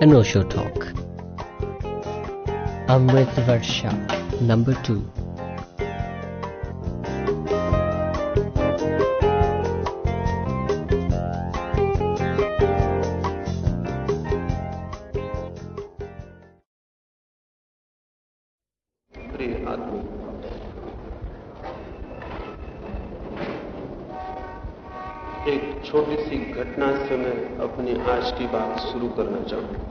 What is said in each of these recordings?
an Osho talk. I'm Amrit Varsha, number two. शुरू करना चाहूँ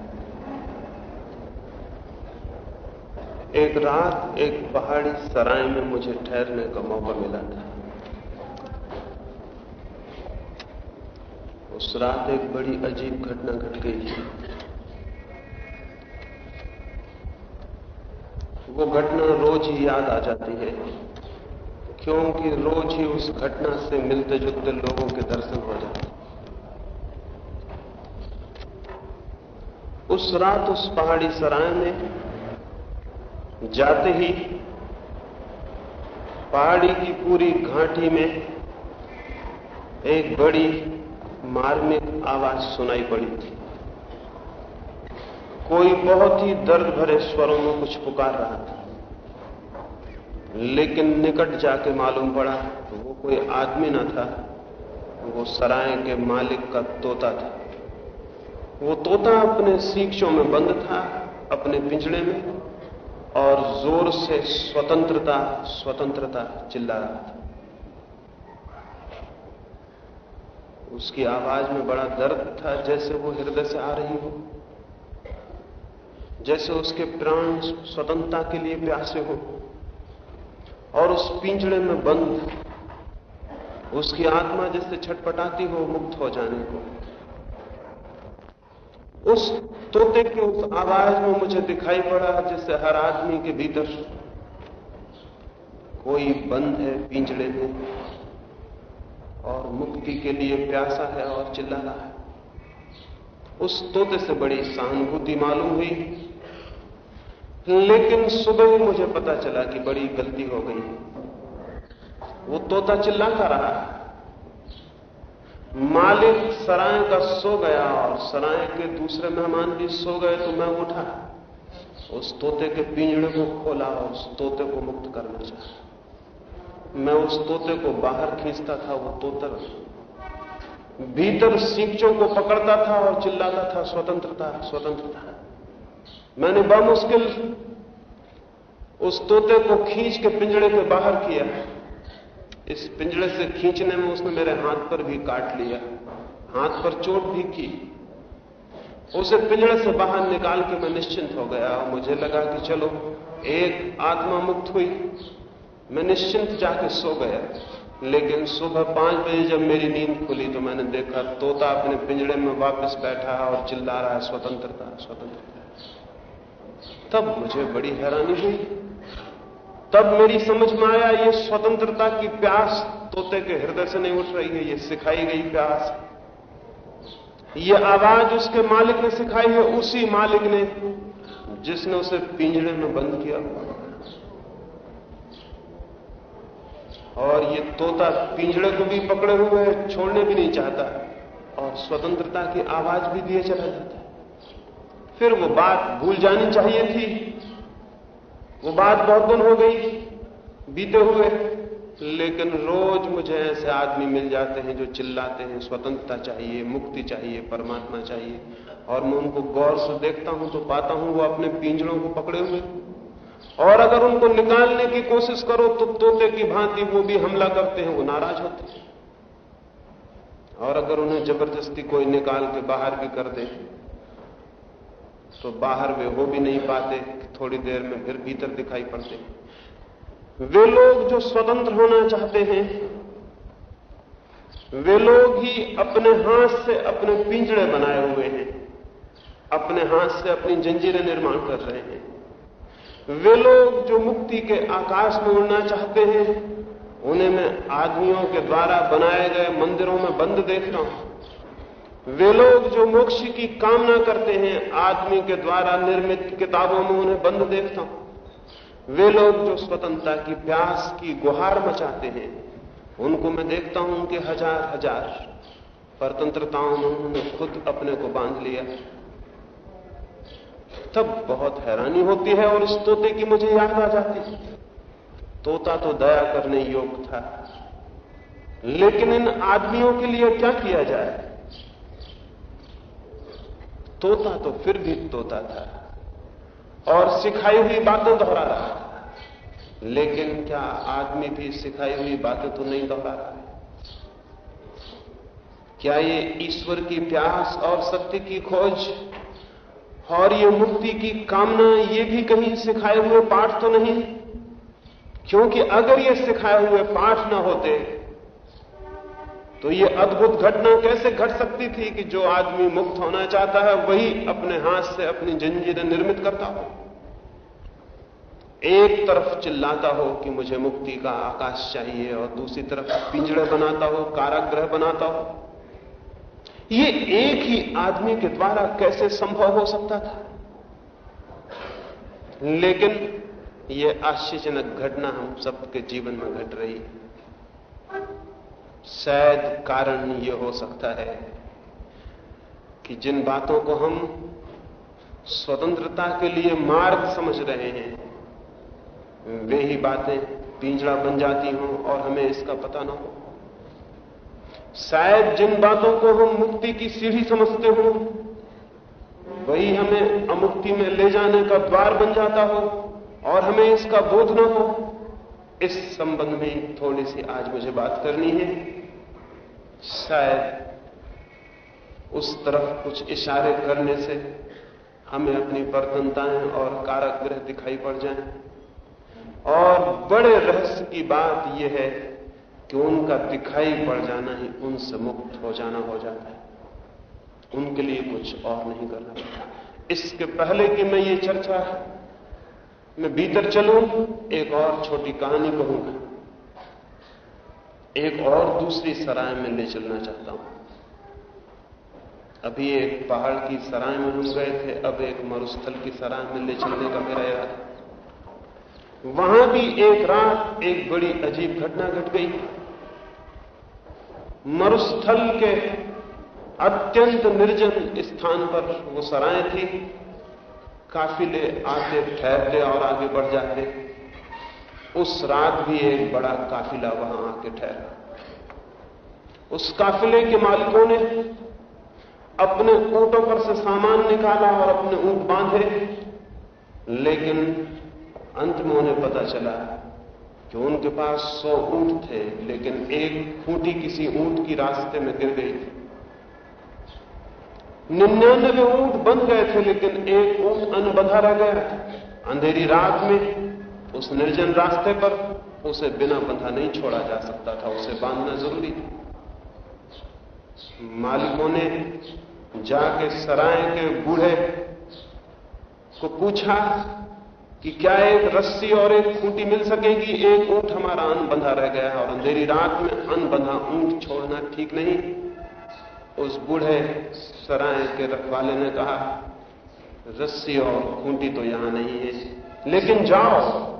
एक रात एक पहाड़ी सराय में मुझे ठहरने का मौका मिला था। उस रात एक बड़ी अजीब घटना घट गई वो घटना रोज ही याद आ जाती है, क्योंकि रोज ही उस घटना से मिलते जुलते लोगों के दर्शन हो जाते उस रात उस पहाड़ी सराय में जाते ही पहाड़ी की पूरी घाटी में एक बड़ी मार्मिक आवाज़ सुनाई पड़ी थी। कोई बहुत ही दर्द भरे स्वरों में कुछ पुकार रहा था। लेकिन निकट जाके मालूम पड़ा, वो कोई आदमी न था, वो सराय के मालिक का तोता था। वो तोता अपने सीखों में बंद था, अपने पिंजड़े में, और ज़ोर से स्वतंत्रता स्वतंत्रता चिल्ला रहा था। उसकी आवाज़ में बड़ा दर्द था, जैसे वो हृदय से आ रही हो, जैसे उसके प्राण स्वतंत्रता के लिए प्यासे हो, और उस पिंजड़े में बंद, उसकी आत्मा जैसे छटपटाती हो, मुक्त हो जाने को। उस तोते की उस आवाज़ में मुझे दिखाई पड़ा जैसे हर आदमी के भीतर कोई बंद है, पिंजड़े में। और मुक्ति के लिए प्यासा है और चिल्ला रहा है। उस तोते से बड़ी सहानुभूति मालूम हुई। लेकिन सुबह ही मुझे पता चला कि बड़ी गलती हो गई। वो तोता चिल्लाता रहा। मालिक सराय का सो गया और सराय के दूसरे मेहमान भी सो गए तो मैं उठा। उस तोते के पिंजड़े को खोला और उस तोते को मुक्त करना चाहा। मैं उस तोते को बाहर खींचता था, वो तोतर भीतर सीखचों को पकड़ता था और चिल्लाता था, स्वतंत्रता स्वतंत्रता। मैंने बामुश्किल उस तोते को खींच के पिंजड़े के बाहर किया। इस पिंजड़े से खींचने में उसने मेरे हाथ पर भी काट लिया। हाथ पर चोट भी की। उसे पिंजड़े से बाहर निकाल के मैं निश्चिंत हो गया। और मुझे लगा कि चलो, एक आत्मा मुक्त हुई। मैं निश्चिंत जाके सो गया। लेकिन सुबह पाँच बजे जब मेरी नींद खुली तो मैंने देखा, तोता अपने पिंजड़े में वापस बैठा है और चिल्ला रहा है, स्वतंत्रता स्वतंत्रता। तब मुझे बड़ी हैरानी हुई। तब मेरी समझ में आया, ये स्वतंत्रता की प्यास तोते के हृदय से नहीं उठ रही है, ये सिखाई गई प्यास। ये आवाज़ उसके मालिक ने सिखाई है, उसी मालिक ने, जिसने उसे पिंजड़े में बंद किया। और ये तोता पिंजड़े को भी पकड़े हुए है छोड़ने भी नहीं चाहता, और स्वतंत्रता की आवाज़ भी दिए चला जाता है। फिर वो बात भूल जानी चाहिए थी वो बात बहुत दिन हो गई, बीते हुए। लेकिन रोज मुझे ऐसे आदमी मिल जाते हैं जो चिल्लाते हैं, स्वतंत्रता चाहिए, मुक्ति चाहिए, परमात्मा चाहिए। और मैं उनको गौर से देखता हूँ तो पाता हूँ वो अपने पिंजड़ों को पकड़े हुए। और अगर उनको निकालने की कोशिश करो तो तोते की भांति वो भी हमला करते हैं, वो नाराज़ होते हैं। और अगर उन्हें ज़बरदस्ती कोई निकाल के बाहर भी कर दे तो बाहर वे हो भी नहीं पाते थोड़ी देर में फिर भीतर दिखाई पड़ते वे लोग जो स्वतंत्र होना चाहते हैं, वे लोग ही अपने हाथ से अपने पिंजड़े बनाए हुए हैं, अपने हाथ से अपनी जंजीरें निर्माण कर रहे हैं। वे लोग जो मुक्ति के आकाश में उड़ना चाहते हैं, उन्हें मैं आदमियों के द्वारा बनाए गए मंदिरों में बंद देखता हूँ। वे लोग जो मोक्ष की कामना करते हैं, आदमी के द्वारा निर्मित किताबों में उन्हें बंद देखता हूँ। वे लोग जो स्वतंत्रता की प्यास की गुहार मचाते हैं, उनको मैं देखता हूँ कि हज़ार हज़ार परतंत्रताओं में उन्होंने खुद अपने को बाँध लिया। तब बहुत हैरानी होती है और उस तोते की मुझे याद आ जाती तोता तो दया करने योग्य था, लेकिन इन आदमियों के लिए क्या किया जाए? तोता तो फिर भी तोता था। और सिखाई हुई बातें दोहरा रहा। लेकिन क्या आदमी भी सिखाई हुई बातें तो नहीं दोहरा रहा क्या ये ईश्वर की प्यास और सत्य की खोज और ये मुक्ति की कामना ये भी कहीं सिखाए हुए पाठ तो नहीं? क्योंकि अगर ये सिखाए हुए पाठ ना होते तो ये अद्भुत घटना कैसे घट सकती थी कि जो आदमी मुक्त होना चाहता है, वही अपने हाथ से अपनी जंजीरें निर्मित करता हो? एक तरफ़ चिल्लाता हो कि मुझे मुक्ति का आकाश चाहिए और दूसरी तरफ़ पिंजड़े बनाता हो काराग्रह बनाता हो। ये एक ही आदमी के द्वारा कैसे संभव हो सकता था? लेकिन यह आश्चर्यजनक घटना हम सबके जीवन में घट रही है। शायद कारण यह हो सकता है कि जिन बातों को हम स्वतंत्रता के लिए मार्ग समझ रहे हैं, वे ही बातें पिंजड़ा बन जाती हों और हमें इसका पता ना हो। शायद जिन बातों को हम मुक्ति की सीढ़ी समझते हो, वही हमें अमुक्ति में ले जाने का द्वार बन जाता हो और हमें इसका बोध ना हो। इस संबंध में थोड़ी सी आज मुझे बात करनी है। शायद उस तरफ़ कुछ इशारे करने से हमें अपनी प्रतनताएँ और काराग्रह दिखाई पड़ जाएँ। और बड़े रहस्य की बात यह है कि उनका दिखाई पड़ जाना ही उनसे मुक्त हो जाना हो जाता है। उनके लिए कुछ और नहीं करना पड़ता। इसके पहले कि मैं ये चर्चा मैं भीतर चलूँ, एक और छोटी कहानी कहूँगा। एक और दूसरी सराय में ले चलना चाहता हूँ। अभी एक पहाड़ की सराय में हम गए थे, अब एक मरुस्थल की सराय में ले चलने का मेरा इरादा वहाँ भी एक रात एक बड़ी अजीब घटना घट गट गई। मरुस्थल के अत्यंत निर्जन स्थान पर वो सराय थी। काफिले आते, ठहरते और आगे बढ़ जाते। उस रात भी एक बड़ा काफिला वहाँ आके ठहरा। उस काफिले के मालिकों ने अपने ऊंटों पर से सामान निकाला और अपने ऊँट बांधे, लेकिन अंत में उन्हें पता चला कि उनके पास सौ ऊँट थे, लेकिन एक खूंटी किसी ऊँट की रास्ते में गिर गई थी। निन्यानवे ऊँट बंध गए थे, लेकिन एक ऊँट अनबंधा रह गया। अंधेरी रात में उस निर्जन रास्ते पर उसे बिना बंधा नहीं छोड़ा जा सकता था, उसे बांधना ज़रूरी था। मालिकों ने जाके सराय के बूढ़े को पूछा कि क्या एक रस्सी और एक खूंटी मिल सकेगी? एक ऊँट हमारा अन बंधा रह गया है और अंधेरी रात में अन बंधा, ऊँट छोड़ना ठीक नहीं। उस बूढ़े सराय के रखवाले ने कहा, रस्सी और खूंटी तो यहाँ नहीं है। लेकिन जाओ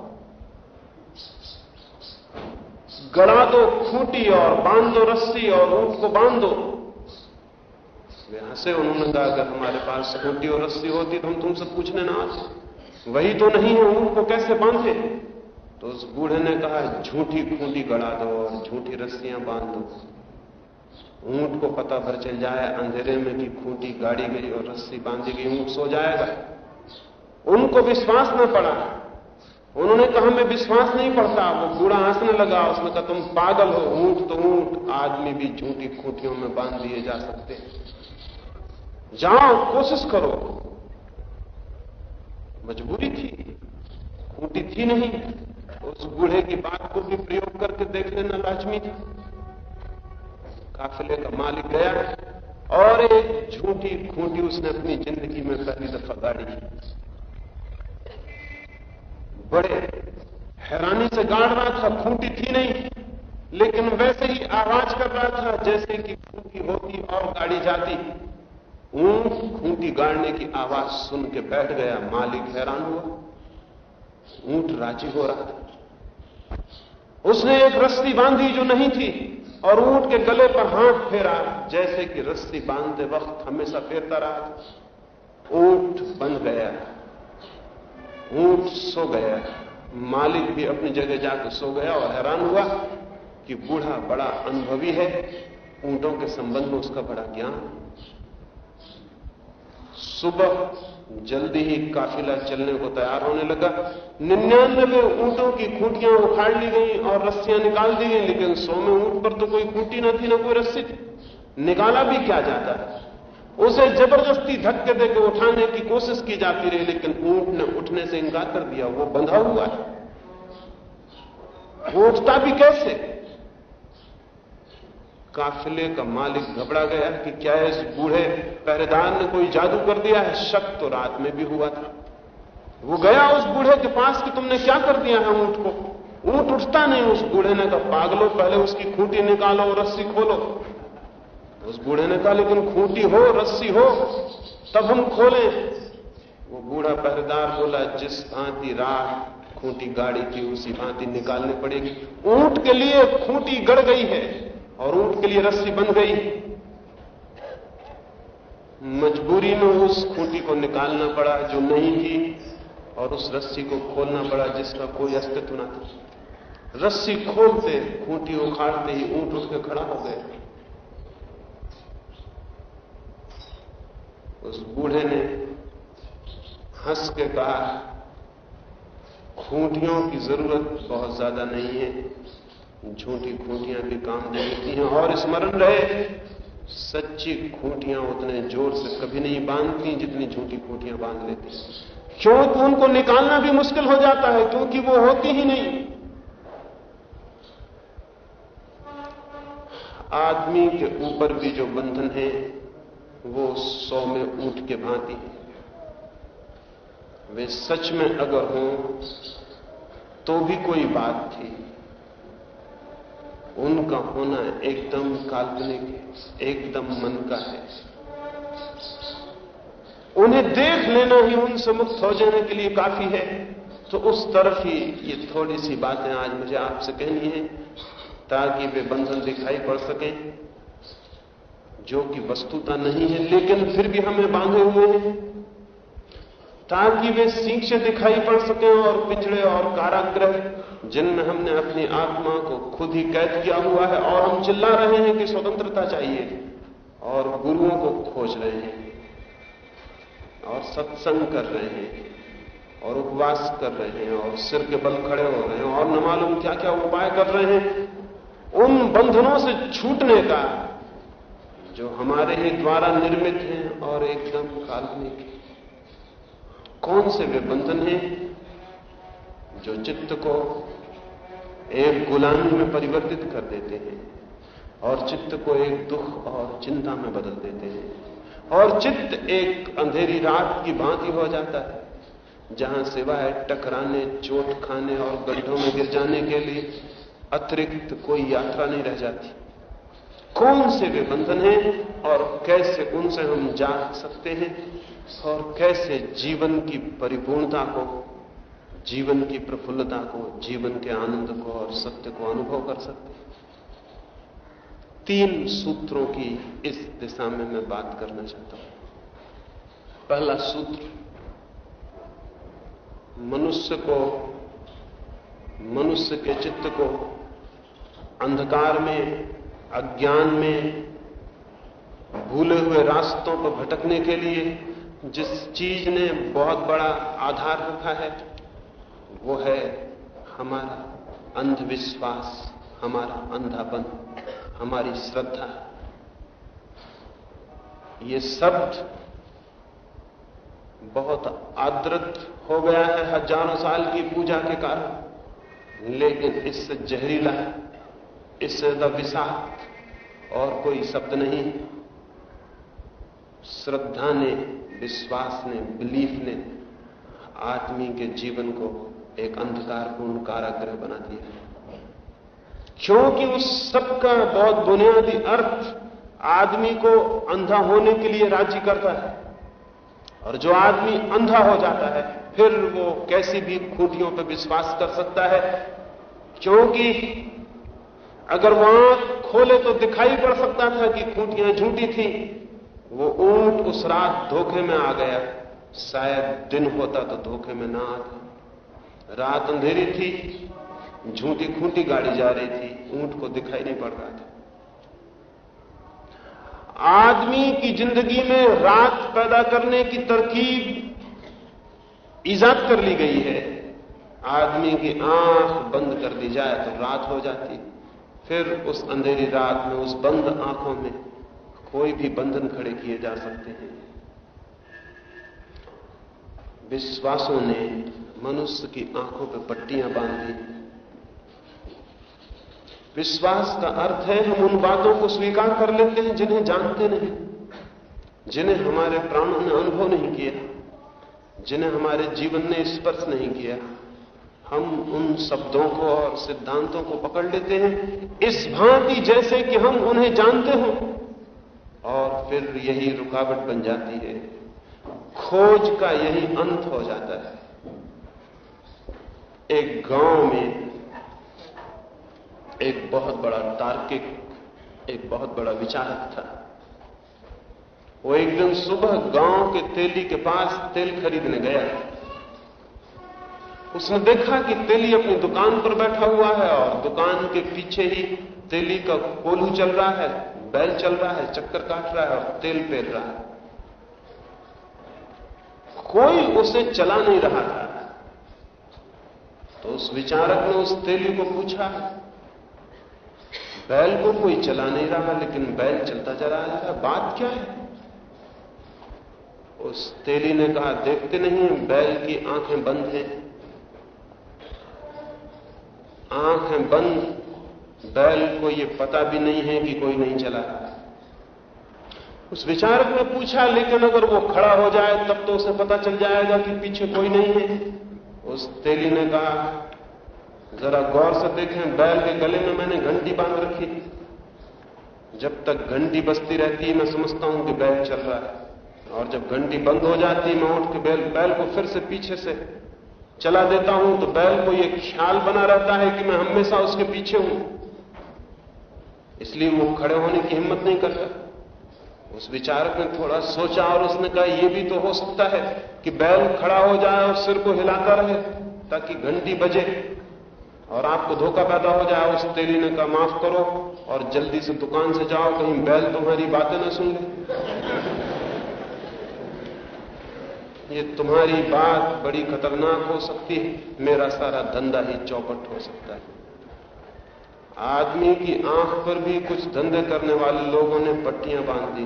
गड़ा दो, खूंटी और बाँध दो रस्सी और ऊँट को बाँध। दो वे हंसे उन्होंने कहा अगर हमारे पास खूंटी और रस्सी होती तो हम तुमसे पूछने ना आते। वही तो नहीं है, ऊँट को कैसे बांधे? तो उस बूढ़े ने कहा, झूठी खूंटी गड़ा दो और झूठी रस्सियाँ बाँध। दो ऊँट को पता भर चल जाए, अंधेरे में कि खूंटी गाड़ी गई और रस्सी बांधी गई, ऊँट सो जाएगा। उनको विश्वास न पड़ा। उन्होंने कहा, मैं विश्वास नहीं पड़ता वो बूढ़ा हंसने लगा, उसने कहा, तुम पागल हो, ऊँट तो ऊँट, आदमी भी झूठी खूंटियों में बाँध दिए जा सकते जाओ, कोशिश करो। मजबूरी थी, खूटी थी नहीं। उस बूढ़े की बात को भी प्रयोग करके देख लेना लाजमी था। काफिले का मालिक गया, और एक झूठी खूंटी उसने अपनी ज़िंदगी में पहली दफ़ा गाड़ी। बड़े हैरानी से गाड़ रहा था खूंटी थी नहीं, लेकिन वैसे ही आवाज़ कर रहा था, जैसे कि खूंटी होती और गाड़ी जाती। ऊँट खूंटी गाड़ने की आवाज़ सुन के बैठ गया मालिक हैरान हुआ। ऊँट राज़ी हो रहा था। उसने एक रस्सी बांधी जो नहीं थी और ऊँट के गले पर हाथ फेरा, जैसे कि रस्सी बांधते वक्त हमेशा फेरता रहा ऊँट बन गया। ऊँट सो गया। मालिक भी अपनी जगह जाकर सो गया और हैरान हुआ कि बूढ़ा बड़ा अनुभवी है। ऊंटों के संबंध में उसका बड़ा ज्ञान सुबह जल्दी ही काफिला चलने को तैयार होने लगा। निन्यानबे ऊंटों की खूंटियाँ उखाड़ ली गई और रस्सियाँ निकाल दी गई, लेकिन सौ में ऊँट पर तो कोई खूंटी न थी, ना कोई रस्सी। थी निकाला भी क्या जाता है? उसे ज़बरदस्ती धक्के देकर उठाने की कोशिश की जाती रही, लेकिन ऊँट ने उठने से इंकार कर दिया, वो बंधा हुआ है। वो उठता भी कैसे? काफिले का मालिक घबरा गया कि क्या इस बूढ़े पहरेदार ने कोई जादू कर दिया है? शक तो रात में भी हुआ था। वो गया उस बूढ़े के पास कि तुमने क्या कर दिया है ऊँट को? ऊँट उठता नहीं, उस बूढ़े ने कहा, पागलो, पहले उसकी खूंटी निकालो रस्सी खोलो। उस बूढ़े ने कहा, लेकिन खूंटी हो, रस्सी हो, तब हम खोलें। वो बूढ़ा पहरेदार बोला, जिस भांति राह खूंटी गाड़ी थी उसी भांति निकालनी पड़ेगी। ऊँट के लिए खूंटी गड़ गई है और ऊँट के लिए रस्सी बन गई मजबूरी में उस खूंटी को निकालना पड़ा जो नहीं थी और उस रस्सी को खोलना पड़ा जिसका कोई अस्तित्व न था। रस्सी खोलते, खूंटी उखाड़ते ही ऊँट उठ के खड़ा हो गया उस बूढ़े ने हंस के कहा, खूंटियों की ज़रूरत बहुत ज़्यादा नहीं है। झूठी खूंटियाँ भी काम देती हैं और स्मरण रहे, सच्ची खूंटियाँ उतने ज़ोर से कभी नहीं बांधती जितनी झूठी खूंटियाँ बाँध लेती क्योंकि उनको निकालना भी मुश्किल हो जाता है, क्योंकि वो होती ही नहीं। आदमी के ऊपर भी जो बंधन है वो सौ में ऊँट के भांति है। वे सच में अगर हों तो भी कोई बात थी। उनका होना एकदम काल्पनिक एकदम मन का है। उन्हें देख लेना ही उनसे मुक्त हो जाने के लिए काफ़ी है। तो उस तरफ़ ही ये थोड़ी सी बातें आज मुझे आपसे कहनी है, ताकि वे बंधन दिखाई पड़ सकें। जो कि वस्तुता नहीं है, लेकिन फिर भी हमें बांधे हुए हैं। ताकि वे सीख दिखाई पड़ सके और पिछड़े और काराग्रह जिनमें हमने अपनी आत्मा को खुद ही कैद किया हुआ है और हम चिल्ला रहे हैं कि स्वतंत्रता चाहिए और गुरुओं को खोज रहे हैं और सत्संग कर रहे हैं और उपवास कर रहे हैं और सिर के बल खड़े हो रहे हैं और न मालूम क्या क्या उपाय कर रहे हैं। उन बंधनों से छूटने का जो हमारे ही द्वारा निर्मित हैं और एकदम काल्पनिक है। कौन से वे बंधन हैं जो चित्त को एक गुलामी में परिवर्तित कर देते हैं और चित्त को एक दुख और चिंता में बदल देते हैं? और चित्त एक अंधेरी रात की भांति हो जाता है, जहाँ सिवाय टकराने, चोट खाने और गड्ढों में गिर जाने के लिए अतिरिक्त कोई यात्रा नहीं रह जाती। कौन से वे बंधन हैं और कैसे उनसे हम जा सकते हैं और कैसे जीवन की परिपूर्णता को, जीवन की प्रफुल्लता को, जीवन के आनंद को और सत्य को अनुभव कर सकते हैं? तीन सूत्रों की इस दिशा में मैं बात करना चाहता हूँ। पहला सूत्र, मनुष्य को, मनुष्य के चित्त को अंधकार में अज्ञान में भूले हुए रास्तों पर भटकने के लिए जिस चीज़ ने बहुत बड़ा आधार रखा है, वो है हमारा अंधविश्वास, हमारा अंधापन, हमारी श्रद्धा। ये शब्द बहुत आदृत हो गया है हज़ारों साल की पूजा के कारण, लेकिन इससे जहरीला इससे ज़्यादा विषाक्त और कोई शब्द नहीं। श्रद्धा ने, विश्वास ने बिलीफ ने आदमी के जीवन को एक अंधकारपूर्ण काराग्रह बना दिया क्योंकि उस सबका बहुत बुनियादी अर्थ आदमी को अंधा होने के लिए राज़ी करता है और जो आदमी अंधा हो जाता है, फिर वो कैसी भी खूंटियों पर विश्वास कर सकता है। क्योंकि अगर वो आँख खोले तो दिखाई पड़ सकता था कि खूंटियाँ झूठी थी। वो ऊँट उस रात धोखे में आ गया। शायद दिन होता तो धोखे में ना आता। रात अंधेरी थी, झूठी खूंटी गाड़ी जा रही थी, ऊँट को दिखाई नहीं पड़ रहा था। आदमी की ज़िंदगी में रात पैदा करने की तरकीब ईजाद कर ली गई है। आदमी की आँख बंद कर दी जाए तो रात हो जाती। फिर उस अंधेरी रात में, उस बंद आँखों में कोई भी बंधन खड़े किए जा सकते हैं। विश्वासों ने मनुष्य की आँखों पर पट्टियाँ बाँध बांधी विश्वास का अर्थ है, हम उन बातों को स्वीकार कर लेते हैं जिन्हें जानते नहीं, जिन्हें हमारे प्राणों ने अनुभव नहीं किया, जिन्हें हमारे जीवन ने स्पर्श नहीं किया। हम उन शब्दों को और सिद्धांतों को पकड़ लेते हैं। इस भांति जैसे कि हम उन्हें जानते हो। और फिर यही रुकावट बन जाती है। खोज का यही अंत हो जाता है। एक गाँव में एक बहुत बड़ा तार्किक, एक बहुत बड़ा विचारक था। वो एक दिन सुबह गाँव के तेली के पास तेल खरीदने गया। उसने देखा कि तेली अपनी दुकान पर बैठा हुआ है और दुकान के पीछे ही तेली का कोलू चल रहा है, बैल चल रहा है, चक्कर काट रहा है और तेल पेर रहा है। कोई उसे चला नहीं रहा था। तो उस विचारक ने उस तेली को पूछा, बैल को कोई चला नहीं रहा, लेकिन बैल चलता जा रहा है, बात क्या है? उस तेली ने कहा, देखते नहीं, बैल की आँखें बंद हैं। आँखें बंद, बैल को यह पता भी नहीं है कि कोई नहीं चला। उस विचारक ने पूछा, लेकिन अगर वो खड़ा हो जाए, तब तो उसे पता चल जाएगा कि पीछे कोई नहीं है। उस तेली ने कहा, जरा गौर से देखें, बैल के गले में मैंने घंटी बाँध रखी जब तक घंटी बजती रहती है, मैं समझता हूँ कि बैल चल रहा है। और जब घंटी बंद हो जाती मैं उठ के बैल बैल को फिर से पीछे से चला देता हूँ तो बैल को यह ख्याल बना रहता है कि मैं हमेशा उसके पीछे हूँ। इसलिए वो खड़े होने की हिम्मत नहीं करता उस विचारक ने थोड़ा सोचा और उसने कहा यह भी तो हो सकता है कि बैल खड़ा हो जाए और सिर को हिलाता रहे ताकि घंटी बजे और आपको धोखा पैदा हो जाए। उस तेली ने कहा, माफ़ करो और जल्दी से दुकान से जाओ, कहीं बैल तुम्हारी बातें न सुन ले। ये तुम्हारी बात बड़ी खतरनाक हो सकती है। मेरा सारा धंधा ही चौपट हो सकता है। आदमी की आँख पर भी कुछ धंधे करने वाले लोगों ने पट्टियाँ बाँध दी।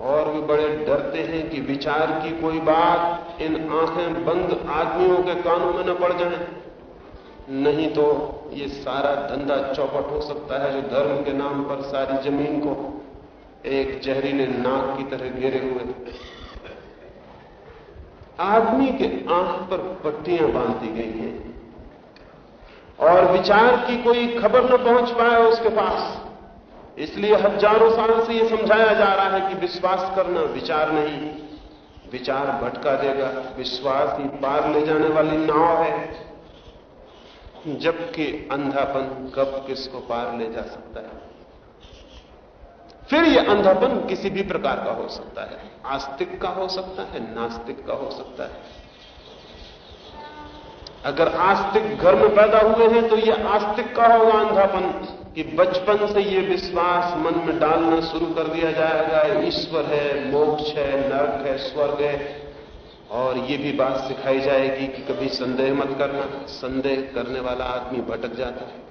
और भी बड़े डरते हैं कि विचार की कोई बात इन आँखें बंद आदमियों के कानों में न पड़ जाए। नहीं तो ये सारा धंधा चौपट हो सकता है जो धर्म के नाम पर सारी ज़मीन को एक जहरीले नाक की तरह घेरे हुए। आदमी के आँख पर पट्टियाँ बाँध दी गई हैं और विचार की कोई खबर न पहुँच पाए उसके पास। इसलिए हज़ारों साल से यह समझाया जा रहा है कि विश्वास करना विचार नहीं विचार भटका देगा। विश्वास ही पार ले जाने वाली नाव है। जबकि अंधापन कब किसको पार ले जा सकता है? फिर यह अंधापन किसी भी प्रकार का हो सकता है। आस्तिक का हो सकता है, नास्तिक का हो सकता है। अगर आस्तिक घर में पैदा हुए हैं तो यह आस्तिक का होगा अंधापन कि बचपन से यह विश्वास मन में डालना शुरू कर दिया जाएगा। ईश्वर है, मोक्ष है, नरक है, स्वर्ग है। और यह भी बात सिखाई जाएगी कि कभी संदेह मत करना। संदेह करने वाला आदमी भटक जाता है।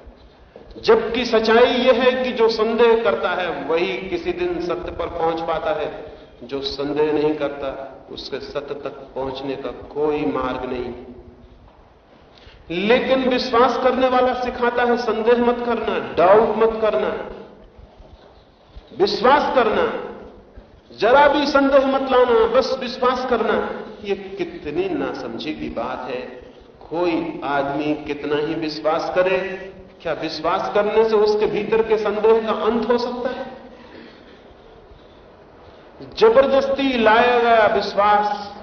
जबकि सच्चाई यह है कि जो संदेह करता है, वही किसी दिन सत्य पर पहुँच पाता है। जो संदेह नहीं करता, उसके सत्य तक पहुँचने का कोई मार्ग नहीं। लेकिन विश्वास करने वाला सिखाता है, संदेह मत करना डाउट मत करना। विश्वास करना, जरा भी संदेह मत लाना, बस विश्वास करना, ये कितनी नासमझी की बात है। कोई आदमी कितना ही विश्वास करे क्या विश्वास करने से उसके भीतर के संदेह का अंत हो सकता है? ज़बरदस्ती लाया गया विश्वास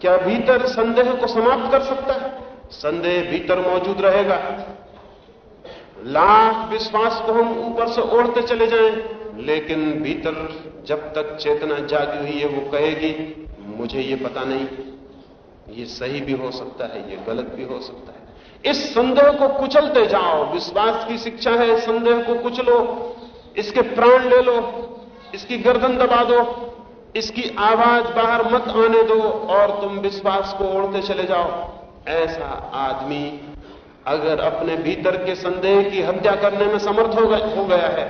क्या भीतर संदेह को समाप्त कर सकता है? संदेह भीतर मौजूद रहेगा। लाख विश्वास को हम ऊपर से ओढ़ते चले जाएँ, लेकिन भीतर जब तक चेतना जागी हुई है, वो कहेगी, मुझे ये पता नहीं, ये सही भी हो सकता है, ये गलत भी हो सकता है। इस संदेह को कुचलते जाओ। विश्वास की शिक्षा है, संदेह को कुचलो। इसके प्राण ले लो, इसकी गर्दन दबा दो, इसकी आवाज़ बाहर मत आने दो और तुम विश्वास को ओढ़ते चले जाओ। ऐसा आदमी अगर अपने भीतर के संदेह की हत्या करने में समर्थ हो गया है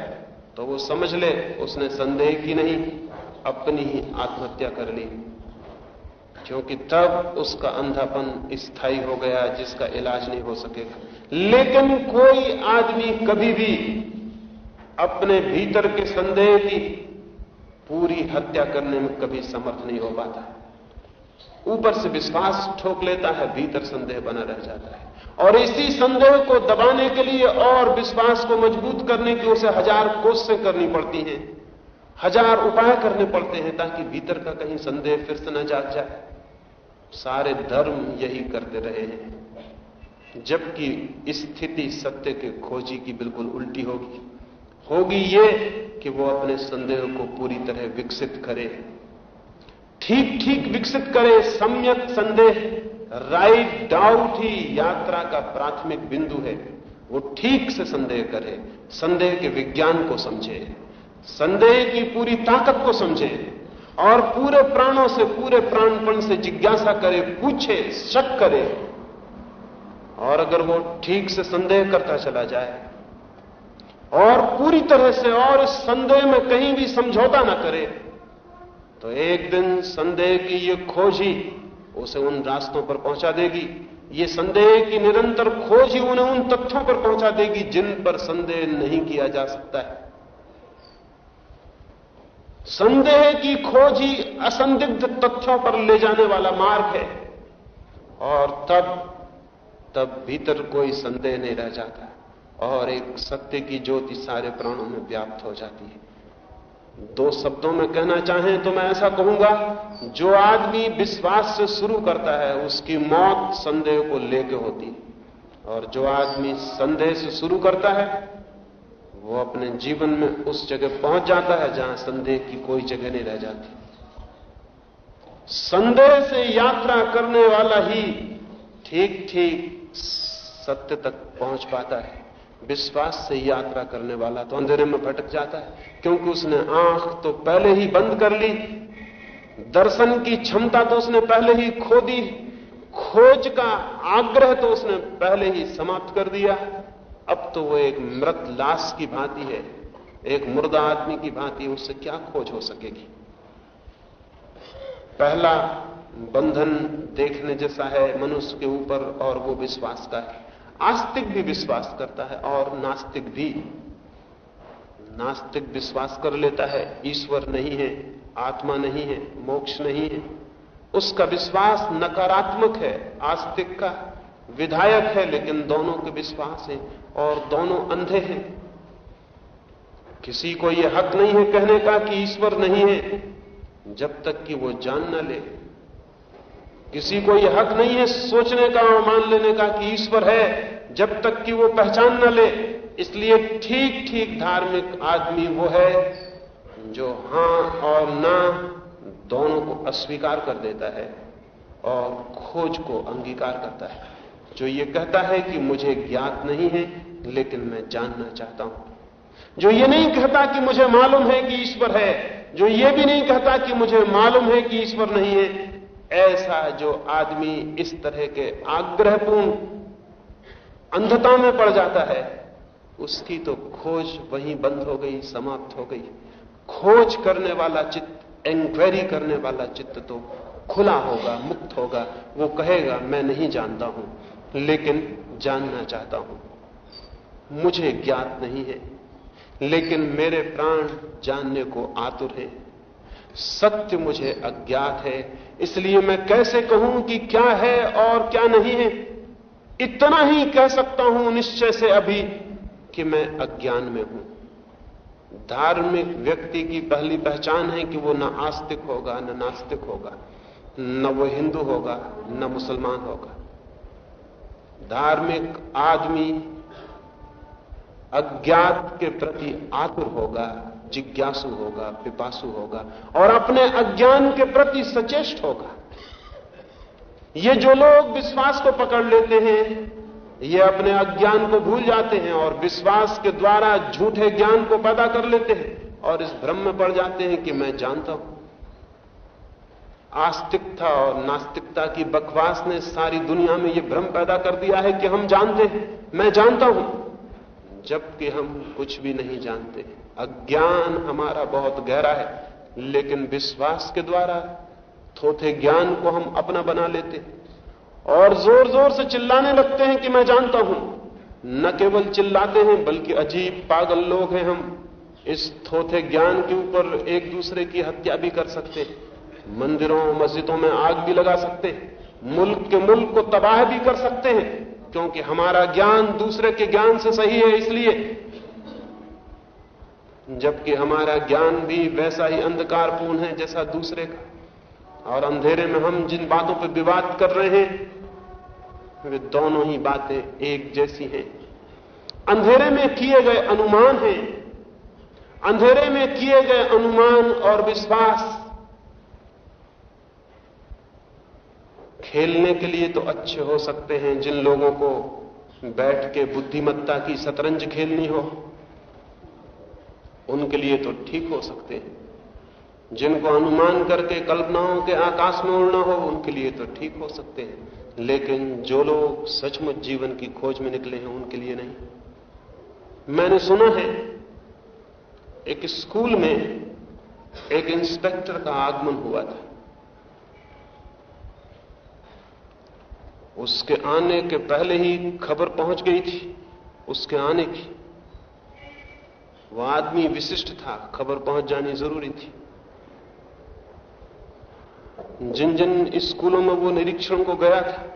तो वो समझ ले, उसने संदेह की नहीं, अपनी ही आत्महत्या कर ली। क्योंकि तब उसका अंधापन स्थायी हो गया, जिसका इलाज नहीं हो सकेगा। लेकिन कोई आदमी कभी भी अपने भीतर के संदेह की पूरी हत्या करने में कभी समर्थ नहीं हो पाता ऊपर से विश्वास ठोक लेता है, भीतर संदेह बना रह जाता है। और इसी संदेह को दबाने के लिए और विश्वास को मज़बूत करने की उसे हज़ार कोशिशें करनी पड़ती हैं, हज़ार उपाय करने पड़ते हैं, ताकि भीतर का कहीं संदेह फिर से न जाग जाए। सारे धर्म यही करते रहे हैं, जबकि स्थिति सत्य के खोजी की बिल्कुल उल्टी होगी। होगी ये कि वो अपने संदेह को पूरी तरह विकसित करे। ठीक ठीक विकसित करे, सम्यक संदेह, राइट डाउट ही यात्रा का प्राथमिक बिंदु है। वो ठीक से संदेह करे, संदेह के विज्ञान को समझे, संदेह की पूरी ताकत को समझे। और पूरे प्राणों से, पूरे प्राणपण से जिज्ञासा करे, पूछे, शक करे। और अगर वो ठीक से संदेह करता चला जाए, और पूरी तरह से और इस संदेह में कहीं भी समझौता ना करे तो एक दिन संदेह की ये खोज ही उसे उन रास्तों पर पहुँचा देगी। ये संदेह की निरंतर खोज ही उन्हें उन तथ्यों पर पहुँचा देगी जिन पर संदेह नहीं किया जा सकता है। संदेह की खोज ही असंदिग्ध तथ्यों पर ले जाने वाला मार्ग है। और तब तब भीतर कोई संदेह नहीं रह जाता। और एक सत्य की ज्योति सारे प्राणों में व्याप्त हो जाती है। दो शब्दों में कहना चाहें तो मैं ऐसा कहूँगा, जो आदमी विश्वास से शुरू करता है, उसकी मौत संदेह को लेके होती है। और जो आदमी संदेह से शुरू करता है वो अपने जीवन में उस जगह पहुँच जाता है जहाँ संदेह की कोई जगह नहीं रह जाती। संदेह से यात्रा करने वाला ही ठीक ठीक सत्य तक पहुँच पाता है। विश्वास से यात्रा करने वाला तो अंधेरे में भटक जाता है, क्योंकि उसने आँख तो पहले ही बंद कर ली, दर्शन की क्षमता तो उसने पहले ही खो दी, खोज का आग्रह तो उसने पहले ही समाप्त कर दिया। अब तो वो एक मृत लाश की भांति है, एक मुर्दा आदमी की भांति, उससे क्या खोज हो सकेगी? पहला बंधन देखने जैसा है मनुष्य के ऊपर और वो विश्वास का है। आस्तिक भी विश्वास करता है और नास्तिक भी। नास्तिक विश्वास कर लेता है, ईश्वर नहीं है, आत्मा नहीं है, मोक्ष नहीं है। उसका विश्वास नकारात्मक है, आस्तिक का। विधायक है, लेकिन दोनों के विश्वास है और दोनों अंधे हैं। किसी को यह हक नहीं है कहने का कि ईश्वर नहीं है, जब तक कि वो जान न ले। किसी को यह हक नहीं है सोचने का और मान लेने का कि ईश्वर है, जब तक कि वो पहचान न ले। इसलिए ठीक ठीक धार्मिक आदमी वो है जो हाँ और ना दोनों को अस्वीकार कर देता है और खोज को अंगीकार करता है। जो ये कहता है कि मुझे ज्ञात नहीं है, लेकिन मैं जानना चाहता हूँ। जो ये नहीं कहता कि मुझे मालूम है कि ईश्वर है, जो ये भी नहीं कहता कि मुझे मालूम है कि ईश्वर नहीं है, ऐसा जो आदमी इस तरह के आग्रहपूर्ण अंधता में पड़ जाता है, उसकी तो खोज वहीं बंद हो गई, समाप्त हो गई। खोज करने वाला चित्त इंक्वायरी करने वाला चित्त तो खुला होगा, मुक्त होगा, वो कहेगा, मैं नहीं जानता हूँ। लेकिन जानना चाहता हूँ। मुझे ज्ञात नहीं है, लेकिन मेरे प्राण जानने को आतुर है। सत्य मुझे अज्ञात है, इसलिए मैं कैसे कहूँ कि क्या है और क्या नहीं है? इतना ही कह सकता हूँ निश्चय से अभी कि मैं अज्ञान में हूँ। धार्मिक व्यक्ति की पहली पहचान है कि वो न आस्तिक होगा, न नास्तिक होगा, न वो हिंदू होगा, न मुसलमान होगा। धार्मिक आदमी अज्ञात के प्रति आतुर होगा, जिज्ञासु होगा, पिपासु होगा और अपने अज्ञान के प्रति सचेष्ट होगा। ये जो लोग विश्वास को पकड़ लेते हैं, ये अपने अज्ञान को भूल जाते हैं और विश्वास के द्वारा झूठे ज्ञान को पैदा कर लेते हैं और इस भ्रम में पड़ जाते हैं कि मैं जानता हूँ। आस्तिकता और नास्तिकता की बकवास ने सारी दुनिया में यह भ्रम पैदा कर दिया है कि हम जानते हैं। मैं जानता हूँ। जबकि हम कुछ भी नहीं जानते। अज्ञान हमारा बहुत गहरा है, लेकिन विश्वास के द्वारा थोथे ज्ञान को हम अपना बना लेते और ज़ोर ज़ोर से चिल्लाने लगते हैं कि मैं जानता हूँ। न केवल चिल्लाते हैं, बल्कि अजीब पागल लोग हैं हम। इस थोथे ज्ञान के ऊपर एक दूसरे की हत्या भी कर सकते हैं। मंदिरों, मस्जिदों में आग भी लगा सकते हैं, मुल्क के मुल्क को तबाह भी कर सकते हैं, क्योंकि हमारा ज्ञान दूसरे के ज्ञान से सही है इसलिए। जबकि हमारा ज्ञान भी वैसा ही अंधकारपूर्ण है जैसा दूसरे का। और अंधेरे में हम जिन बातों पर विवाद कर रहे हैं, वे दोनों ही बातें एक जैसी हैं। अंधेरे में किए गए अनुमान हैं। अंधेरे में किए गए अनुमान और विश्वास खेलने के लिए तो अच्छे हो सकते हैं जिन लोगों को बैठ के बुद्धिमत्ता की शतरंज खेलनी हो। उनके लिए तो ठीक हो सकते हैं। जिनको अनुमान करके कल्पनाओं के आकाश में उड़ना हो, उनके लिए तो ठीक हो सकते हैं। लेकिन जो लोग सचमुच जीवन की खोज में निकले हैं, उनके लिए नहीं। मैंने सुना है, एक स्कूल में एक इंस्पेक्टर का आगमन हुआ था। उसके आने के पहले ही खबर पहुँच गई थी। उसके आने की। वह आदमी विशिष्ट था, खबर पहुँच जानी ज़रूरी थी। जिन जिन स्कूलों में वो निरीक्षण को गया था,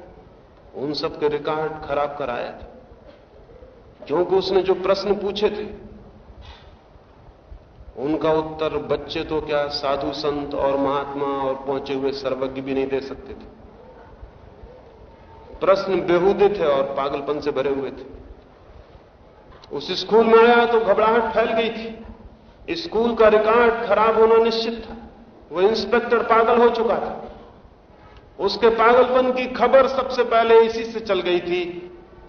उन सब के रिकॉर्ड खराब कराया था। क्योंकि उसने जो प्रश्न पूछे थे, उनका उत्तर बच्चे तो क्या साधु संत और महात्मा और पहुँचे हुए सर्वज्ञ भी नहीं दे सकते थे। प्रश्न बेहूदे थे और पागलपन से भरे हुए थे। उस स्कूल में आया तो घबराहट फैल गई थी। स्कूल का रिकॉर्ड खराब होना निश्चित था। वो इंस्पेक्टर पागल हो चुका था। उसके पागलपन की खबर सबसे पहले इसी से चल गई थी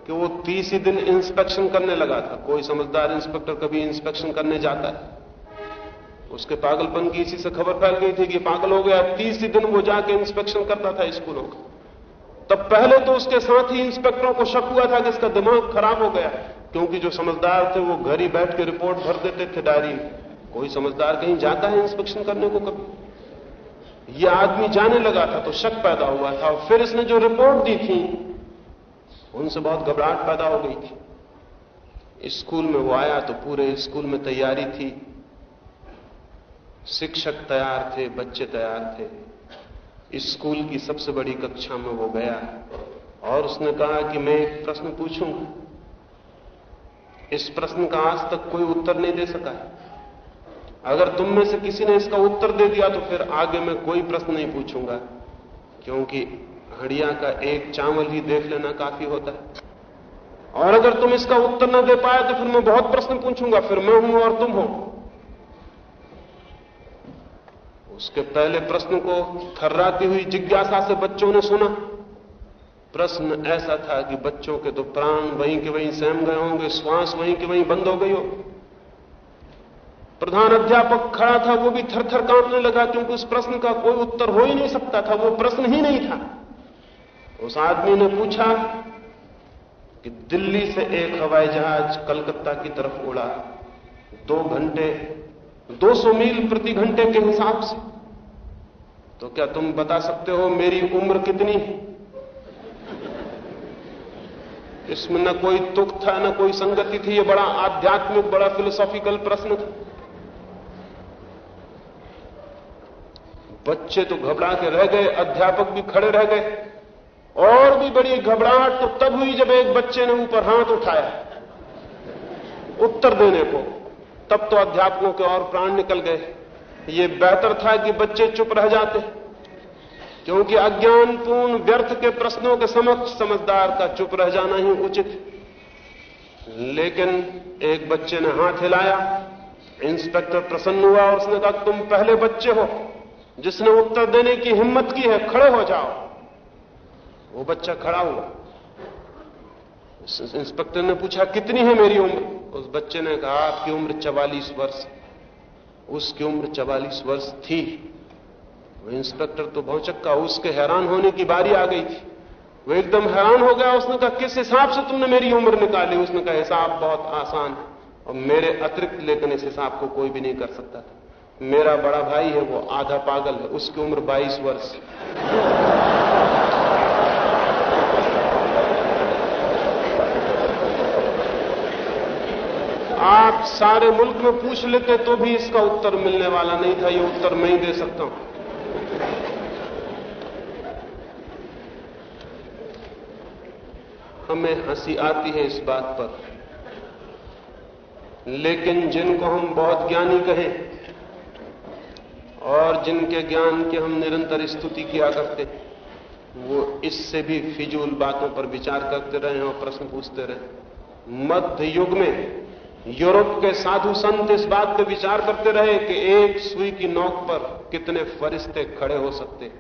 कि वो तीस ही दिन इंस्पेक्शन करने लगा था। कोई समझदार इंस्पेक्टर कभी इंस्पेक्शन करने जाता है उसके पागलपन की इसी से खबर फैल गई थी कि पागल हो गया। तीस ही दिन वो जाके इंस्पेक्शन करता था स्कूलों का। तब पहले तो उसके साथ ही इंस्पेक्टरों को शक हुआ था कि इसका दिमाग खराब हो गया क्योंकि जो समझदार थे, वो घर ही बैठ के रिपोर्ट भर देते थे डायरी कोई समझदार कहीं जाता है इंस्पेक्शन करने को कभी? यह आदमी जाने लगा था तो शक पैदा हुआ था और फिर इसने जो रिपोर्ट दी थी, उनसे बहुत घबराहट पैदा हो गई थी। स्कूल में वो आया तो पूरे स्कूल में तैयारी थी। शिक्षक तैयार थे, बच्चे तैयार थे। स्कूल की सबसे बड़ी कक्षा में वो गया और उसने कहा कि मैं एक प्रश्न पूछूँगा इस प्रश्न का आज तक कोई उत्तर नहीं दे सका है। अगर तुम में से किसी ने इसका उत्तर दे दिया तो फिर आगे मैं कोई प्रश्न नहीं पूछूँगा, क्योंकि हड़िया का एक चावल ही देख लेना काफ़ी होता है। और अगर तुम इसका उत्तर न दे पाए तो फिर मैं बहुत प्रश्न पूछूँगा, फिर मैं हूँ और तुम हो। उसके पहले प्रश्न को थर्राती हुई जिज्ञासा से बच्चों ने सुना। प्रश्न ऐसा था कि बच्चों के तो प्राण वहीं के वहीं सहम गए होंगे, श्वास वहीं के वहीं बंद हो गई हो। प्रधान अध्यापक खड़ा था, वो भी थर थर कांपने लगा, क्योंकि उस प्रश्न का कोई उत्तर हो ही नहीं सकता था, वो प्रश्न ही नहीं था। उस आदमी ने पूछा कि दिल्ली से एक हवाई जहाज़ कलकत्ता की तरफ़ उड़ा। दो घंटे 200 मील प्रति घंटे के हिसाब से। तो क्या तुम बता सकते हो मेरी उम्र कितनी है? इसमें न कोई तुक था, न कोई संगति थी, ये बड़ा आध्यात्मिक, बड़ा फिलोसॉफिकल प्रश्न था। बच्चे तो घबरा के रह गए, अध्यापक भी खड़े रह गए। और भी बड़ी घबराहट तो तब हुई जब एक बच्चे ने ऊपर हाथ उठाया, उत्तर देने को। तब तो अध्यापकों के और प्राण निकल गए। ये बेहतर था कि बच्चे चुप रह जाते, क्योंकि अज्ञानपूर्ण व्यर्थ के प्रश्नों के समक्ष समझदार का चुप रह जाना ही उचित। लेकिन एक बच्चे ने हाथ हिलाया, इंस्पेक्टर प्रसन्न हुआ और उसने कहा, तुम पहले बच्चे हो, जिसने उत्तर देने की हिम्मत की है, खड़े हो जाओ। वो बच्चा खड़ा हुआ। इंस्पेक्टर ने पूछा, कितनी है मेरी उम्र? उस बच्चे ने कहा, आपकी उम्र चवालीस वर्ष उसकी उम्र चवालीस वर्ष थी। वो इंस्पेक्टर तो भौचक्का, उसके हैरान होने की बारी आ गई थी। वो एकदम हैरान हो गया, उसने कहा, किस हिसाब से तुमने मेरी उम्र निकाली? उसने कहा, हिसाब बहुत आसान है और मेरे अतिरिक्त लेकिन इस हिसाब को कोई भी नहीं कर सकता था। मेरा बड़ा भाई है, वो आधा पागल है, उसकी उम्र 22 वर्ष आप सारे मुल्क में पूछ लेते तो भी इसका उत्तर मिलने वाला नहीं था, ये उत्तर मैं ही दे सकता हूँ। हमें हँसी आती है इस बात पर। लेकिन जिनको हम बहुत ज्ञानी कहें, और जिनके ज्ञान की हम निरंतर स्तुति किया करते, वो इससे भी फिजूल बातों पर विचार करते रहे और प्रश्न पूछते रहे। मध्य युग में यूरोप के साधु संत इस बात पर विचार करते रहे कि एक सुई की नोक पर कितने फरिश्ते खड़े हो सकते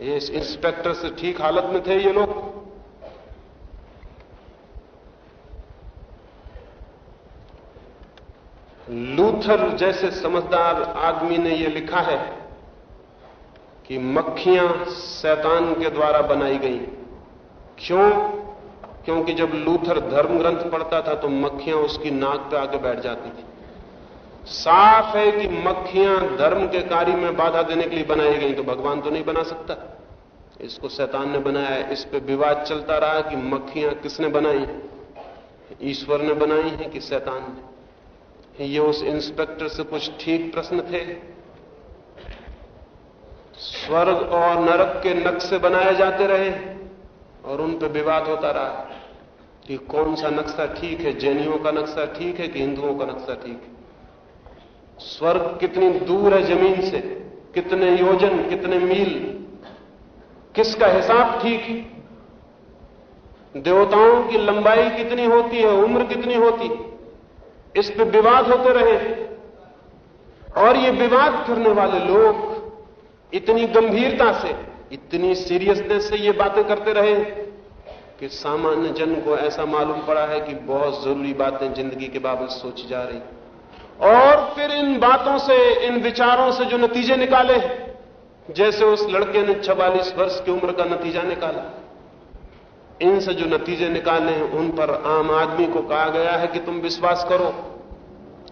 ये इंस्पेक्टर से ठीक हालत में थे ये लोग। लूथर जैसे समझदार आदमी ने यह लिखा है कि मक्खियाँ शैतान के द्वारा बनाई गई। क्यों? क्योंकि जब लूथर धर्म ग्रंथ पढ़ता था तो मक्खियाँ उसकी नाक पे आके बैठ जाती थी। साफ़ है कि मक्खियाँ धर्म के कार्य में बाधा देने के लिए बनाई गई तो भगवान तो नहीं बना सकता। इसको शैतान ने बनाया इस पर विवाद चलता रहा कि मक्खियाँ किसने बनाई ईश्वर ने बनाई है कि शैतान ने? ये उस इंस्पेक्टर से कुछ ठीक प्रश्न थे? स्वर्ग और नरक के नक्शे बनाए जाते रहे। और उन पर विवाद होता रहा कि कौन सा नक्शा ठीक है? जैनियों का नक्शा ठीक है कि हिंदुओं का नक्शा ठीक है? स्वर्ग कितनी दूर है ज़मीन से? कितने योजन, कितने मील? किसका हिसाब ठीक है? देवताओं की लंबाई कितनी होती है? उम्र कितनी होती है? इस पर विवाद होते रहे। और ये विवाद करने वाले लोग इतनी गंभीरता से इतनी सीरियसनेस से ये बातें करते रहे कि सामान्य जन को ऐसा मालूम पड़ा है कि बहुत ज़रूरी बातें ज़िंदगी के बाबत सोची जा रही। और फिर इन बातों से, इन विचारों से जो नतीजे निकाले, जैसे उस लड़के ने चवालीस वर्ष की उम्र का नतीजा निकाला। इनसे जो नतीजे निकाले हैं, उन पर आम आदमी को कहा गया है कि तुम विश्वास करो।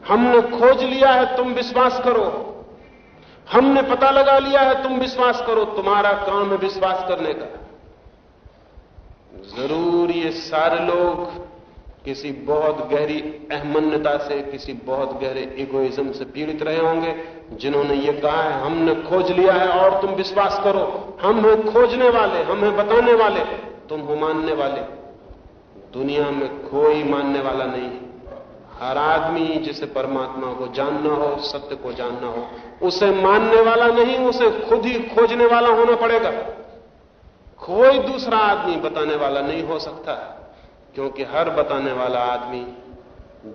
हमने खोज लिया है, तुम विश्वास करो। हमने पता लगा लिया है, तुम विश्वास करो, तुम्हारा काम है विश्वास करने का। ज़रूर ये सारे लोग किसी बहुत गहरी अहमन्यता से, किसी बहुत गहरे इगोइज्म से पीड़ित रहे होंगे, जिन्होंने ये कहा है, हमने खोज लिया है और तुम विश्वास करो। हम हैं खोजने वाले, हम हैं बताने वाले, तुम हो मानने वाले। दुनिया में कोई मानने वाला नहीं हर आदमी जिसे परमात्मा को जानना हो, सत्य को जानना हो, उसे मानने वाला नहीं, उसे खुद ही खोजने वाला होना पड़ेगा। कोई दूसरा आदमी बताने वाला नहीं हो सकता, क्योंकि हर बताने वाला आदमी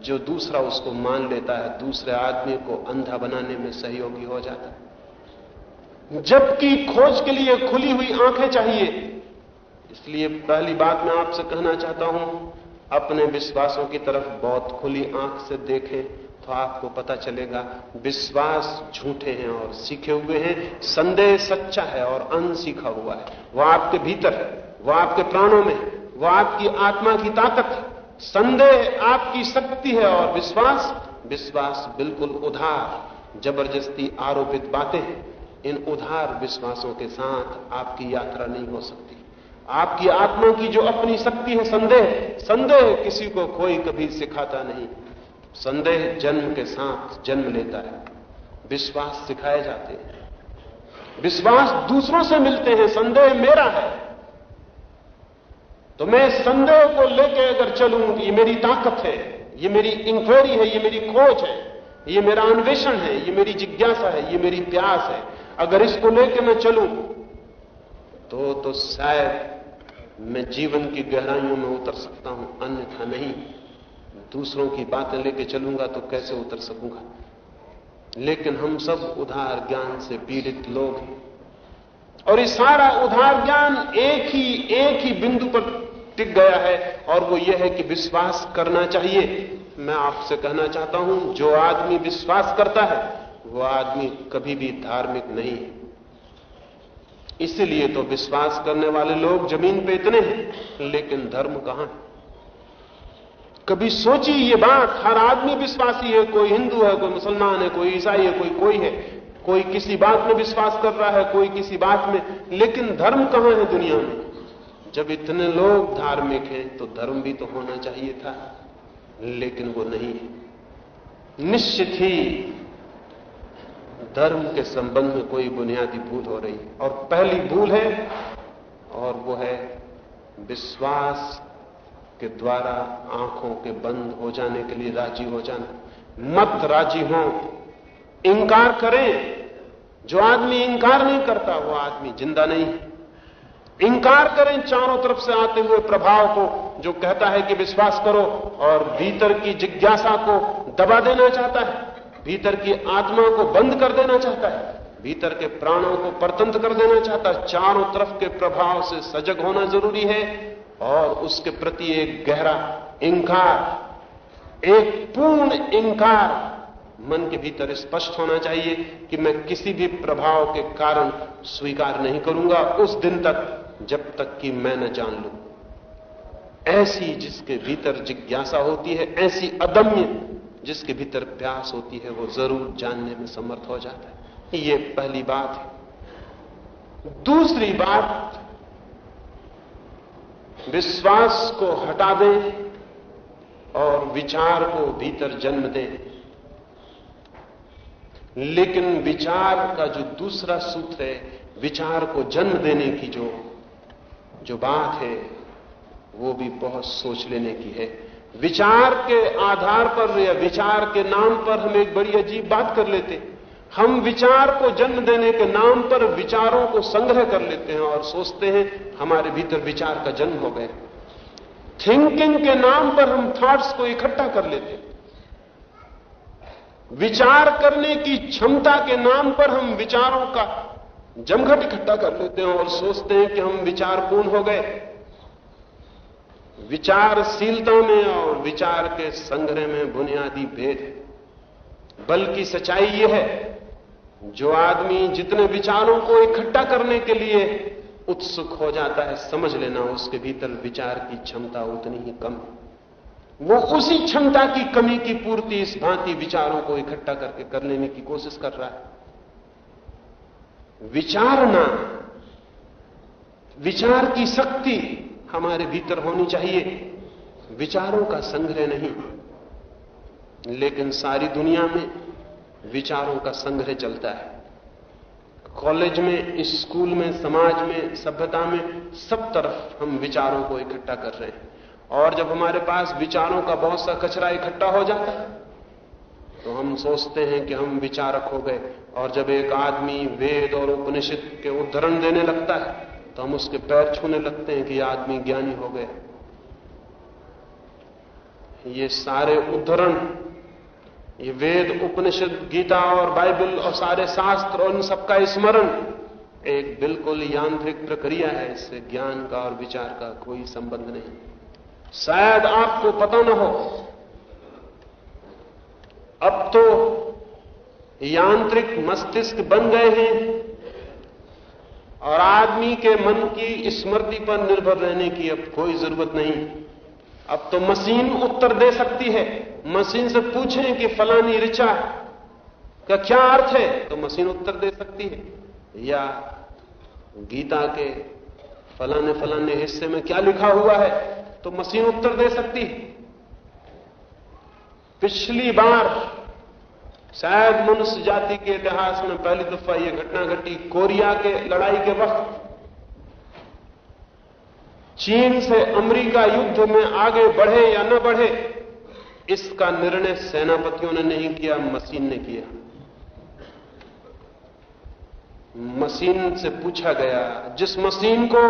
जो दूसरा उसको मान लेता है, दूसरे आदमी को अंधा बनाने में सहयोगी हो जाता है। जबकि खोज के लिए खुली हुई आँखें चाहिए, इसलिए पहली बात मैं आपसे कहना चाहता हूँ अपने विश्वासों की तरफ़ बहुत खुली आँख से देखें तो आपको पता चलेगा, विश्वास झूठे हैं और सीखे हुए हैं, संदेह सच्चा है और अनसीखा हुआ है। वह आपके भीतर है, वह आपके प्राणों में है, वह आपकी आत्मा की ताकत है। संदेह आपकी शक्ति है और विश्वास विश्वास बिल्कुल उधार, ज़बरदस्ती आरोपित बातें हैं। इन उधार विश्वासों के साथ आपकी यात्रा नहीं हो सकती। आपकी आत्मा की जो अपनी शक्ति है, संदेह संदेह किसी को कोई कभी सिखाता नहीं। संदेह जन्म के साथ जन्म लेता है। विश्वास सिखाए जाते हैं। विश्वास दूसरों से मिलते हैं, संदेह मेरा है। तो मैं संदेह को लेकर अगर चलूँ ये मेरी ताकत है, ये मेरी इंक्वायरी है, ये मेरी खोज है, ये मेरा अन्वेषण है, ये मेरी जिज्ञासा है, ये मेरी प्यास है, अगर इसको लेकर मैं चलूँ तो तो शायद मैं जीवन की गहराइयों में उतर सकता हूँ, अन्यथा नहीं। दूसरों की बातें लेके चलूँगा तो कैसे उतर सकूँगा? लेकिन हम सब उधार ज्ञान से पीड़ित लोग हैं। और ये सारा उधार ज्ञान एक ही एक ही बिंदु पर टिक गया है, और वो ये है कि विश्वास करना चाहिए। मैं आपसे कहना चाहता हूँ, जो आदमी विश्वास करता है, वो आदमी कभी भी धार्मिक नहीं है। इसलिए तो विश्वास करने वाले लोग ज़मीन पे इतने हैं, लेकिन धर्म कहाँ? है कभी सोची ये बात, हर आदमी विश्वासी है, कोई हिंदू है, कोई मुसलमान है, कोई ईसाई है, कोई कोई है, कोई किसी बात में विश्वास कर रहा है, कोई किसी बात में, लेकिन धर्म कहाँ है दुनिया में? जब इतने लोग धार्मिक हैं तो धर्म भी तो होना चाहिए था, लेकिन वो नहीं है। निश्चित ही धर्म के संबंध में कोई बुनियादी भूल हो रही है। और पहली भूल है, और वो है विश्वास के द्वारा आँखों के बंद हो जाने के लिए राज़ी हो जाना। मत राज़ी हो। इंकार करें। जो आदमी इंकार नहीं करता, वो आदमी ज़िंदा नहीं है। इंकार करें, चारों तरफ़ से आते हुए प्रभाव को, जो कहता है कि विश्वास करो, और भीतर की जिज्ञासा को दबा देना चाहता है। भीतर की आत्मा को बंद कर देना चाहता है, भीतर के प्राणों को परतंत्र कर देना चाहता है, चारों तरफ़ के प्रभाव से सजग होना ज़रूरी है और उसके प्रति एक गहरा इंकार, एक पूर्ण इंकार मन के भीतर स्पष्ट होना चाहिए कि मैं किसी भी प्रभाव के कारण स्वीकार नहीं करूँगा उस दिन तक, जब तक कि मैं न जान लू। ऐसी जिसके भीतर जिज्ञासा होती है, ऐसी अदम्य जिसके भीतर प्यास होती है, वो ज़रूर जानने में समर्थ हो जाता है। ये पहली बात है। दूसरी बात, विश्वास को हटा दें और विचार को भीतर जन्म दें। लेकिन विचार का जो दूसरा सूत्र है, विचार को जन्म देने की जो जो बात है, वो भी बहुत सोच लेने की है। विचार के आधार पर या विचार के नाम पर हम एक बड़ी अजीब बात कर लेते हम विचार को जन्म देने के नाम पर विचारों को संग्रह कर लेते हैं और सोचते हैं, हमारे भीतर विचार का जन्म हो गया। थिंकिंग के नाम पर हम थॉट्स को इकट्ठा कर लेते हैं। विचार करने की क्षमता के नाम पर हम विचारों का जमघट इकट्ठा कर लेते हैं और सोचते हैं कि हम विचारपूर्ण हो गए। विचारशीलता में और विचार के संग्रह में बुनियादी भेद है। बल्कि सच्चाई यह है, जो आदमी जितने विचारों को इकट्ठा करने के लिए उत्सुक हो जाता है, समझ लेना उसके भीतर विचार की क्षमता उतनी ही कम है। वो उसी क्षमता की कमी की पूर्ति इस भांति विचारों को इकट्ठा करके कर लेने की कोशिश कर रहा है। विचारना विचार की शक्ति हमारे भीतर होनी चाहिए। विचारों का संग्रह नहीं। लेकिन सारी दुनिया में विचारों का संग्रह चलता है। कॉलेज में, स्कूल में, समाज में, सभ्यता में सब तरफ़ हम विचारों को इकट्ठा कर रहे हैं। और जब हमारे पास विचारों का बहुत सा कचरा इकट्ठा हो जाता है तो हम सोचते हैं कि हम विचारक हो गए। और जब एक आदमी वेद और उपनिषद के उद्धरण देने लगता है तो हम उसके पैर छूने लगते हैं कि आदमी ज्ञानी हो गया। ये सारे उद्धरण, ये वेद, उपनिषद, गीता और बाइबल और सारे शास्त्र और इन सबका स्मरण एक बिल्कुल यांत्रिक प्रक्रिया है, इससे ज्ञान का और विचार का कोई संबंध नहीं। शायद आपको पता न हो, अब तो यांत्रिक मस्तिष्क बन गए हैं। और आदमी के मन की स्मृति पर निर्भर रहने की अब कोई ज़रूरत नहीं। अब तो मशीन उत्तर दे सकती है। मशीन से पूछें कि फलानी ऋचा, का क्या अर्थ है? तो मशीन उत्तर दे सकती है। या गीता के फलाने फलाने हिस्से में क्या लिखा हुआ है? तो मशीन उत्तर दे सकती है। पिछली बार शायद मनुष्य जाति के इतिहास में पहली दफ़ा यह घटना घटी कोरिया के लड़ाई के वक्त। चीन से अमेरिका युद्ध में आगे बढ़े या न बढ़े, इसका निर्णय सेनापतियों ने नहीं किया मशीन ने किया। मशीन से पूछा गया, जिस मशीन को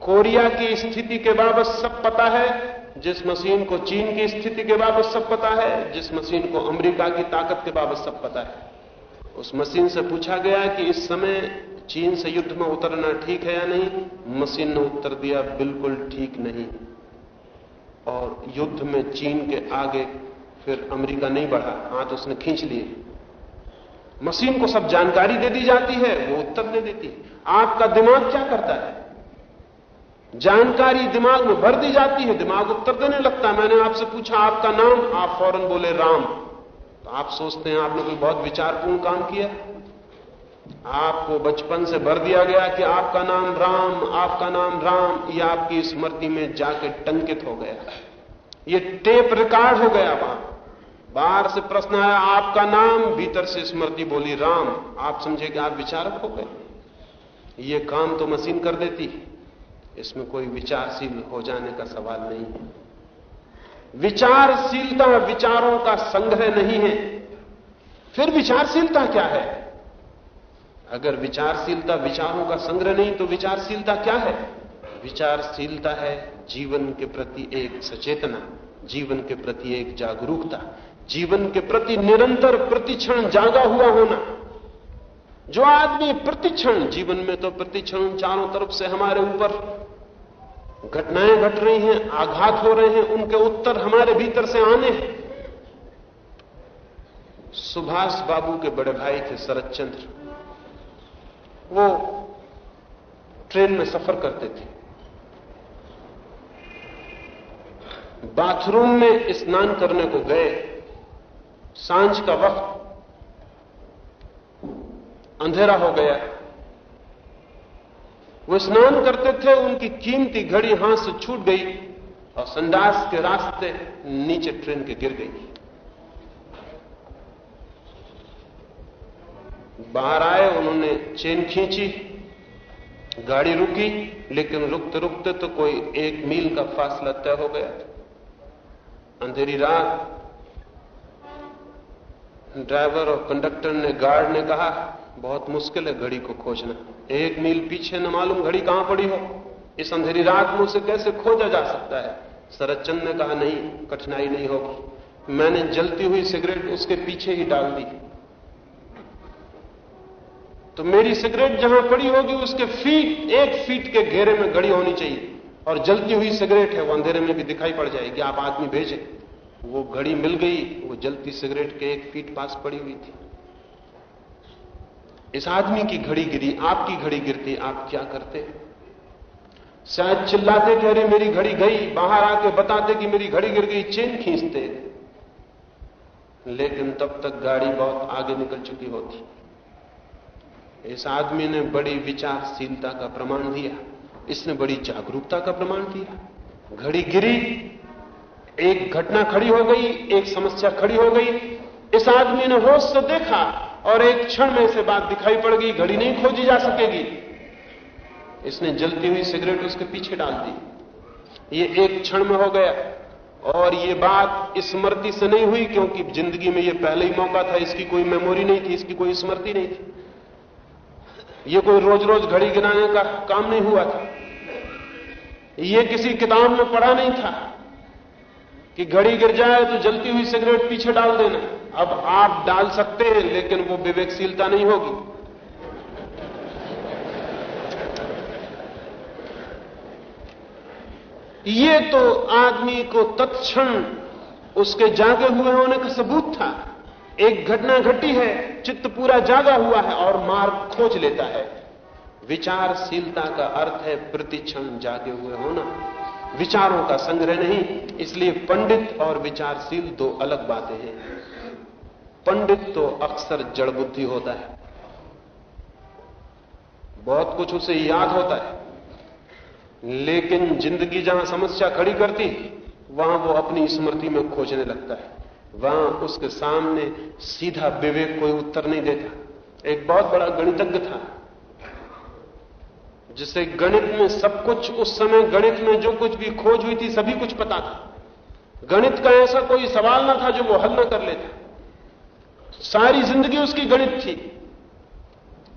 कोरिया की स्थिति के बाबत सब पता है जिस मशीन को चीन की स्थिति के बाबत सब पता है, जिस मशीन को अमेरिका की ताकत के बाबत सब पता है। उस मशीन से पूछा गया कि इस समय चीन से युद्ध में उतरना ठीक है या नहीं? मशीन ने उत्तर दिया, बिल्कुल ठीक नहीं। और युद्ध में चीन के आगे फिर अमेरिका नहीं बढ़ा, हाथ उसने खींच लिए। मशीन को सब जानकारी दे दी जाती है, वो उत्तर दे देती है। आपका दिमाग क्या करता है? जानकारी दिमाग में भर दी जाती है, दिमाग उत्तर देने लगता है। मैंने आपसे पूछा, आपका नाम? आप फ़ौरन बोले, राम। तो आप सोचते हैं, आपने कोई बहुत विचारपूर्ण काम किया? आपको बचपन से भर दिया गया कि आपका नाम राम, आपका नाम राम, ये आपकी स्मृति में जाके टंकित हो गया। ये टेप रिकॉर्ड हो गया वहाँ बाहर से प्रश्न आया, आपका नाम? भीतर से स्मृति बोली, राम। आप समझे कि आप विचारक हो गए? ये काम तो मशीन कर देती है। इसमें कोई विचारशील हो जाने का सवाल नहीं है। विचारशीलता विचारों का संग्रह नहीं है। फिर विचारशीलता क्या है? अगर विचारशीलता विचारों का संग्रह नहीं तो विचारशीलता क्या है? विचारशीलता है जीवन के प्रति एक सचेतना, जीवन के प्रति एक जागरूकता, जीवन के प्रति निरंतर प्रतिक्षण जागा हुआ होना। जो आदमी प्रतिक्षण, जीवन में तो प्रतिक्षण चारों तरफ़ से हमारे ऊपर घटनाएँ घट रही हैं, आघात हो रहे हैं, उनके उत्तर हमारे भीतर से आने हैं। सुभाष बाबू के बड़े भाई थे शरद चंद्र वो ट्रेन में सफ़र करते थे। बाथरूम में स्नान करने को गए। साँझ का वक्त अंधेरा हो गया। वो स्नान करते थे, उनकी कीमती घड़ी हाथ से छूट गई और संडास के रास्ते नीचे ट्रेन के गिर गई। बाहर आए, उन्होंने चेन खींची, गाड़ी रुकी, लेकिन रुकते रुकते तो कोई एक मील का फासला तय हो गया। अंधेरी रात, ड्राइवर और कंडक्टर ने गार्ड ने कहा बहुत मुश्किल है घड़ी को खोजना। एक मील पीछे न मालूम घड़ी कहाँ पड़ी हो। इस अंधेरी रात में उसे कैसे खोजा जा सकता है? शरद चंद ने कहा, नहीं, कठिनाई नहीं होगी। मैंने जलती हुई सिगरेट उसके पीछे ही डाल दी। तो मेरी सिगरेट जहाँ पड़ी होगी, उसके फीट, एक फीट के घेरे में घड़ी होनी चाहिए। और जलती हुई सिगरेट है, वो अंधेरे में भी दिखाई पड़ जाएगी। आप आदमी भेजे। वो घड़ी मिल गई, वो जलती सिगरेट के एक फीट पास पड़ी हुई थी। इस आदमी की घड़ी गिरी, आपकी घड़ी गिरती, आप क्या करते? शायद चिल्लाते कि अरे मेरी घड़ी गई, बाहर आके बताते कि मेरी घड़ी गिर गई, चेन खींचते। लेकिन तब तक गाड़ी बहुत आगे निकल चुकी होती। इस आदमी ने बड़ी विचारशीलता का प्रमाण दिया। इसने बड़ी जागरूकता का प्रमाण दिया। घड़ी गिरी, एक घटना खड़ी हो गई, एक समस्या खड़ी हो गई। इस आदमी ने होश से देखा और एक क्षण में से बात दिखाई पड़ गई घड़ी नहीं खोजी जा सकेगी। इसने जलती हुई सिगरेट उसके पीछे डाल दी। ये एक क्षण में हो गया। और ये बात स्मृति से नहीं हुई, क्योंकि ज़िंदगी में ये पहले ही मौका था, इसकी कोई मेमोरी नहीं थी, इसकी कोई स्मृति नहीं थी। ये कोई रोज रोज घड़ी गिनाने का काम नहीं हुआ था। ये किसी किताब में पढ़ा नहीं था कि घड़ी गिर जाए तो जलती हुई सिगरेट पीछे डाल देना। अब आप डाल सकते हैं, लेकिन वो विवेकशीलता नहीं होगी। ये तो आदमी को तत्क्षण उसके जागे हुए होने का सबूत था। एक घटना घटी है, चित्त पूरा जागा हुआ है और मार्ग खोज लेता है। विचारशीलता का अर्थ है प्रतिक्षण जागे हुए होना। विचारों का संग्रह नहीं, इसलिए पंडित और विचारशील दो अलग बातें हैं। पंडित तो अक्सर जड़ बुद्धि होता है। बहुत कुछ उसे याद होता है। लेकिन ज़िंदगी जहाँ समस्या खड़ी करती, वहाँ वो अपनी स्मृति में खोजने लगता है। वहाँ उसके सामने सीधा विवेक कोई उत्तर नहीं देता। एक बहुत बड़ा गणितज्ञ था, जिसे गणित में सब कुछ, उस समय गणित में जो कुछ भी खोज हुई थी, सभी कुछ पता था। गणित का ऐसा कोई सवाल ना था जो वो हल ना कर लेता। सारी ज़िंदगी उसकी गणित थी।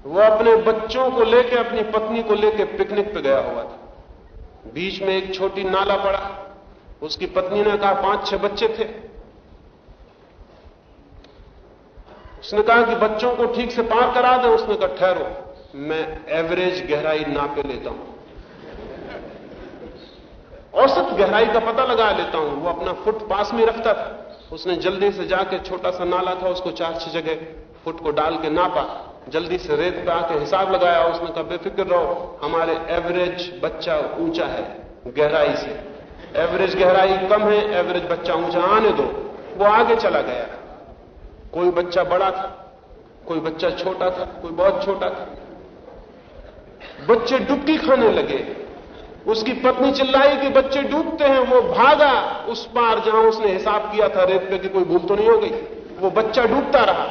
वो अपने बच्चों को लेकर अपनी पत्नी को लेकर पिकनिक पे गया हुआ था। बीच में एक छोटी नाला पड़ा। उसकी पत्नी ने कहा, पाँच, छह बच्चे थे। उसने कहा कि बच्चों को ठीक से पार करा दे। उसने कहा, ठहरो। मैं एवरेज गहराई नापे लेता हूँ। औसत गहराई का पता लगा लेता हूँ। वो अपना फुट पास में रखता था। उसने जल्दी से जाके छोटा सा नाला था, उसको चार छह जगह फुट को डाल के नापा, जल्दी से रेत पे आके हिसाब लगाया, उसने कहा, बेफिक्र रहो, हमारे एवरेज बच्चा ऊँचा है, गहराई से। एवरेज गहराई कम है एवरेज बच्चा ऊँचा आने दो। वो आगे चला गया। कोई बच्चा बड़ा था, कोई बच्चा छोटा था, कोई बहुत छोटा था। बच्चे डुबकी खाने लगे। उसकी पत्नी चिल्लाई कि बच्चे डूबते हैं, वो भागा। उस पार जहाँ उसने हिसाब किया था रेत पे कि कोई भूल तो नहीं हो गई वो बच्चा डूबता रहा।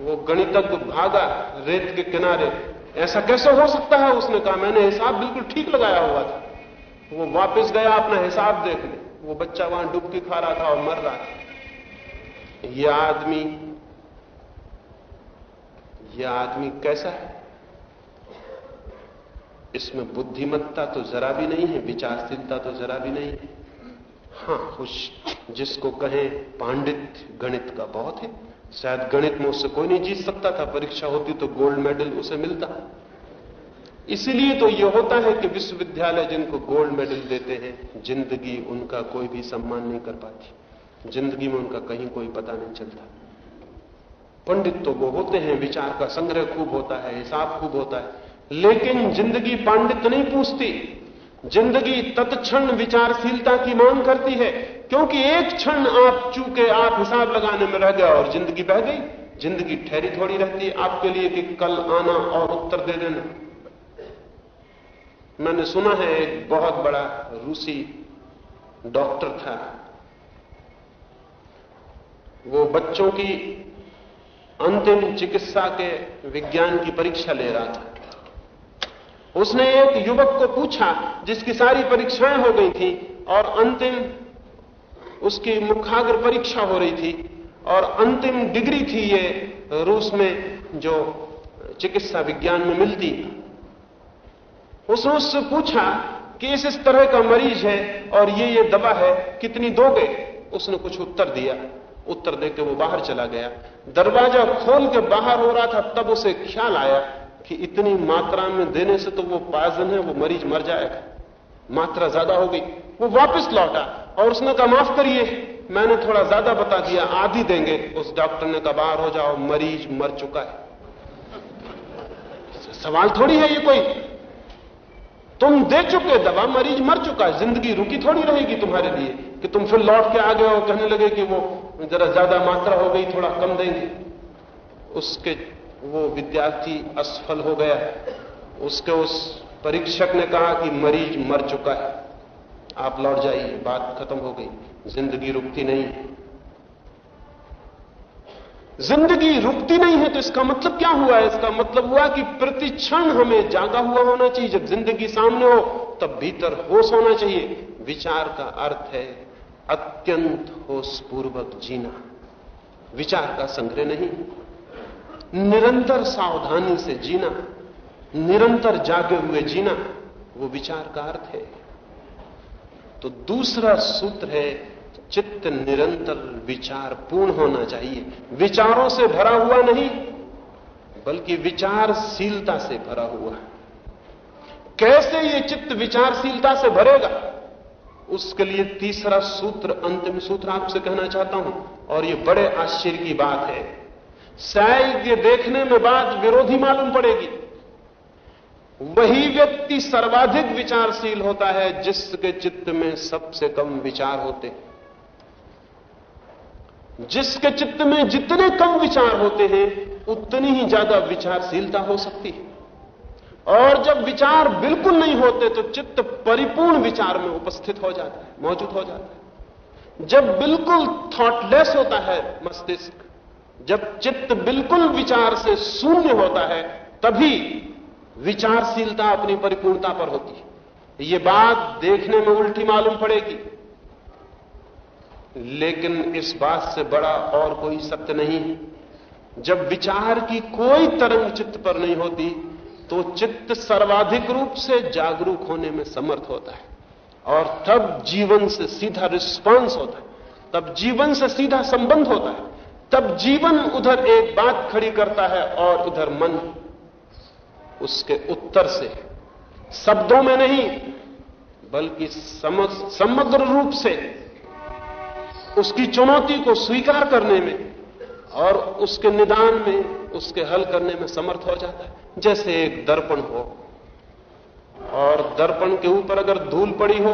वो गणितज्ञ भागा रेत के किनारे। ऐसा कैसे हो सकता है? उसने कहा, मैंने हिसाब बिल्कुल ठीक लगाया हुआ था। वो वापस गया अपना हिसाब देखने। वो बच्चा वहाँ डुबकी खा रहा था और मर रहा था। यह आदमी यह आदमी कैसा है? इसमें बुद्धिमत्ता तो जरा भी नहीं है विचारशीलता तो जरा भी नहीं है। हाँ, खुश, जिसको कहें पांडित गणित का बहुत है। शायद गणित में उससे कोई नहीं जीत सकता था, परीक्षा होती तो गोल्ड मेडल उसे मिलता। इसीलिए तो यह होता है कि विश्वविद्यालय जिनको गोल्ड मेडल देते हैं, ज़िंदगी उनका कोई भी सम्मान नहीं कर पाती। ज़िंदगी में उनका कहीं कोई पता नहीं चलता। पंडित तो वो होते हैं, विचार का संग्रह खूब होता है, हिसाब खूब होता है। लेकिन ज़िंदगी पांडित नहीं पूछती। ज़िंदगी तत्क्षण विचारशीलता की मांग करती है, क्योंकि एक क्षण आप चूके, आप हिसाब लगाने में रह गए और ज़िंदगी बह गई। ज़िंदगी ठहरी थोड़ी रहती है। आपके लिए कि कल आना और उत्तर दे देना। मैंने सुना है, एक बहुत बड़ा रूसी डॉक्टर था। वो बच्चों की अंतिम चिकित्सा के विज्ञान की परीक्षा ले रहा था। उसने एक युवक को पूछा, जिसकी सारी परीक्षाएँ हो गई थी, और अंतिम उसकी मुखाग्र परीक्षा हो रही थी, और अंतिम डिग्री थी ये रूस में, जो चिकित्सा विज्ञान में मिलती। उसने उससे पूछा कि इस इस तरह का मरीज़ है, और ये ये दवा है, कितनी दोगे? उसने कुछ उत्तर दिया। उत्तर देके वो बाहर चला गया। दरवाज़ा खोल के बाहर हो रहा था, तब उसे ख्याल आया कि इतनी मात्रा में देने से तो वो पॉइजन है, वो मरीज़ मर जाएगा। मात्रा ज़्यादा हो गई। वो वापस लौटा और उसने कहा, माफ़ करिए, मैंने थोड़ा ज़्यादा बता दिया, आधी देंगे। उस डॉक्टर ने कहा, बाहर हो जाओ, मरीज़ मर चुका है। सवाल थोड़ी है ये कोई। तुम दे चुके दवा, मरीज़ मर चुका है, ज़िंदगी रुकी थोड़ी रहेगी तुम्हारे लिए कि तुम फिर लौट के आ गए हो, कहने लगे कि वो जरा ज़्यादा मात्रा हो गई, थोड़ा कम देंगे। उसके वो विद्यार्थी असफल हो गया उसके उस परीक्षक ने कहा कि मरीज़ मर चुका है। आप लौट जाइए, बात खत्म हो गई। ज़िंदगी रुकती नहीं है। ज़िंदगी रुकती नहीं है तो इसका मतलब क्या हुआ? है इसका मतलब हुआ कि प्रति क्षण हमें जागा हुआ होना चाहिए। जब ज़िंदगी सामने हो, तब भीतर होश होना चाहिए। विचार का अर्थ है अत्यंत होशपूर्वक जीना। विचार का संग्रह नहीं। निरंतर सावधानी से जीना, निरंतर जागे हुए जीना, वो विचार का अर्थ है। तो दूसरा सूत्र है, चित्त निरंतर विचार पूर्ण होना चाहिए। विचारों से भरा हुआ नहीं, बल्कि विचारशीलता से भरा हुआ। है कैसे ये चित्त विचारशीलता से भरेगा? उसके लिए तीसरा सूत्र, अंतिम सूत्र आपसे कहना चाहता हूँ। और ये बड़े आश्चर्य की बात है। शायद ये देखने में बात विरोधी मालूम पड़ेगी। वही व्यक्ति सर्वाधिक विचारशील होता है, जिसके चित्त में सबसे कम विचार होते जिसके चित्त में जितने कम विचार होते हैं, उतनी ही ज़्यादा विचारशीलता हो सकती है। और जब विचार बिल्कुल नहीं होते तो चित्त परिपूर्ण विचार में उपस्थित हो जाता है, मौजूद हो जाता है। जब बिल्कुल थॉटलेस होता है, मस्तिष्क जब चित्त बिल्कुल विचार से शून्य होता है, तभी विचारशीलता अपनी परिपूर्णता पर होती है। ये बात देखने में उल्टी मालूम पड़ेगी। लेकिन इस बात से बड़ा और कोई सत्य नहीं है। जब विचार की कोई तरंग चित्त पर नहीं होती तो चित्त सर्वाधिक रूप से जागरूक होने में समर्थ होता है। और तब जीवन से सीधा रिस्पांस होता है। तब जीवन से सीधा संबंध होता है। तब जीवन उधर एक बात खड़ी करता है और उधर मन उसके उत्तर से शब्दों में नहीं, बल्कि समग्र रूप से उसकी चुनौती को स्वीकार करने में और उसके निदान में, उसके हल करने में समर्थ हो जाता है। जैसे एक दर्पण हो और दर्पण के ऊपर अगर धूल पड़ी हो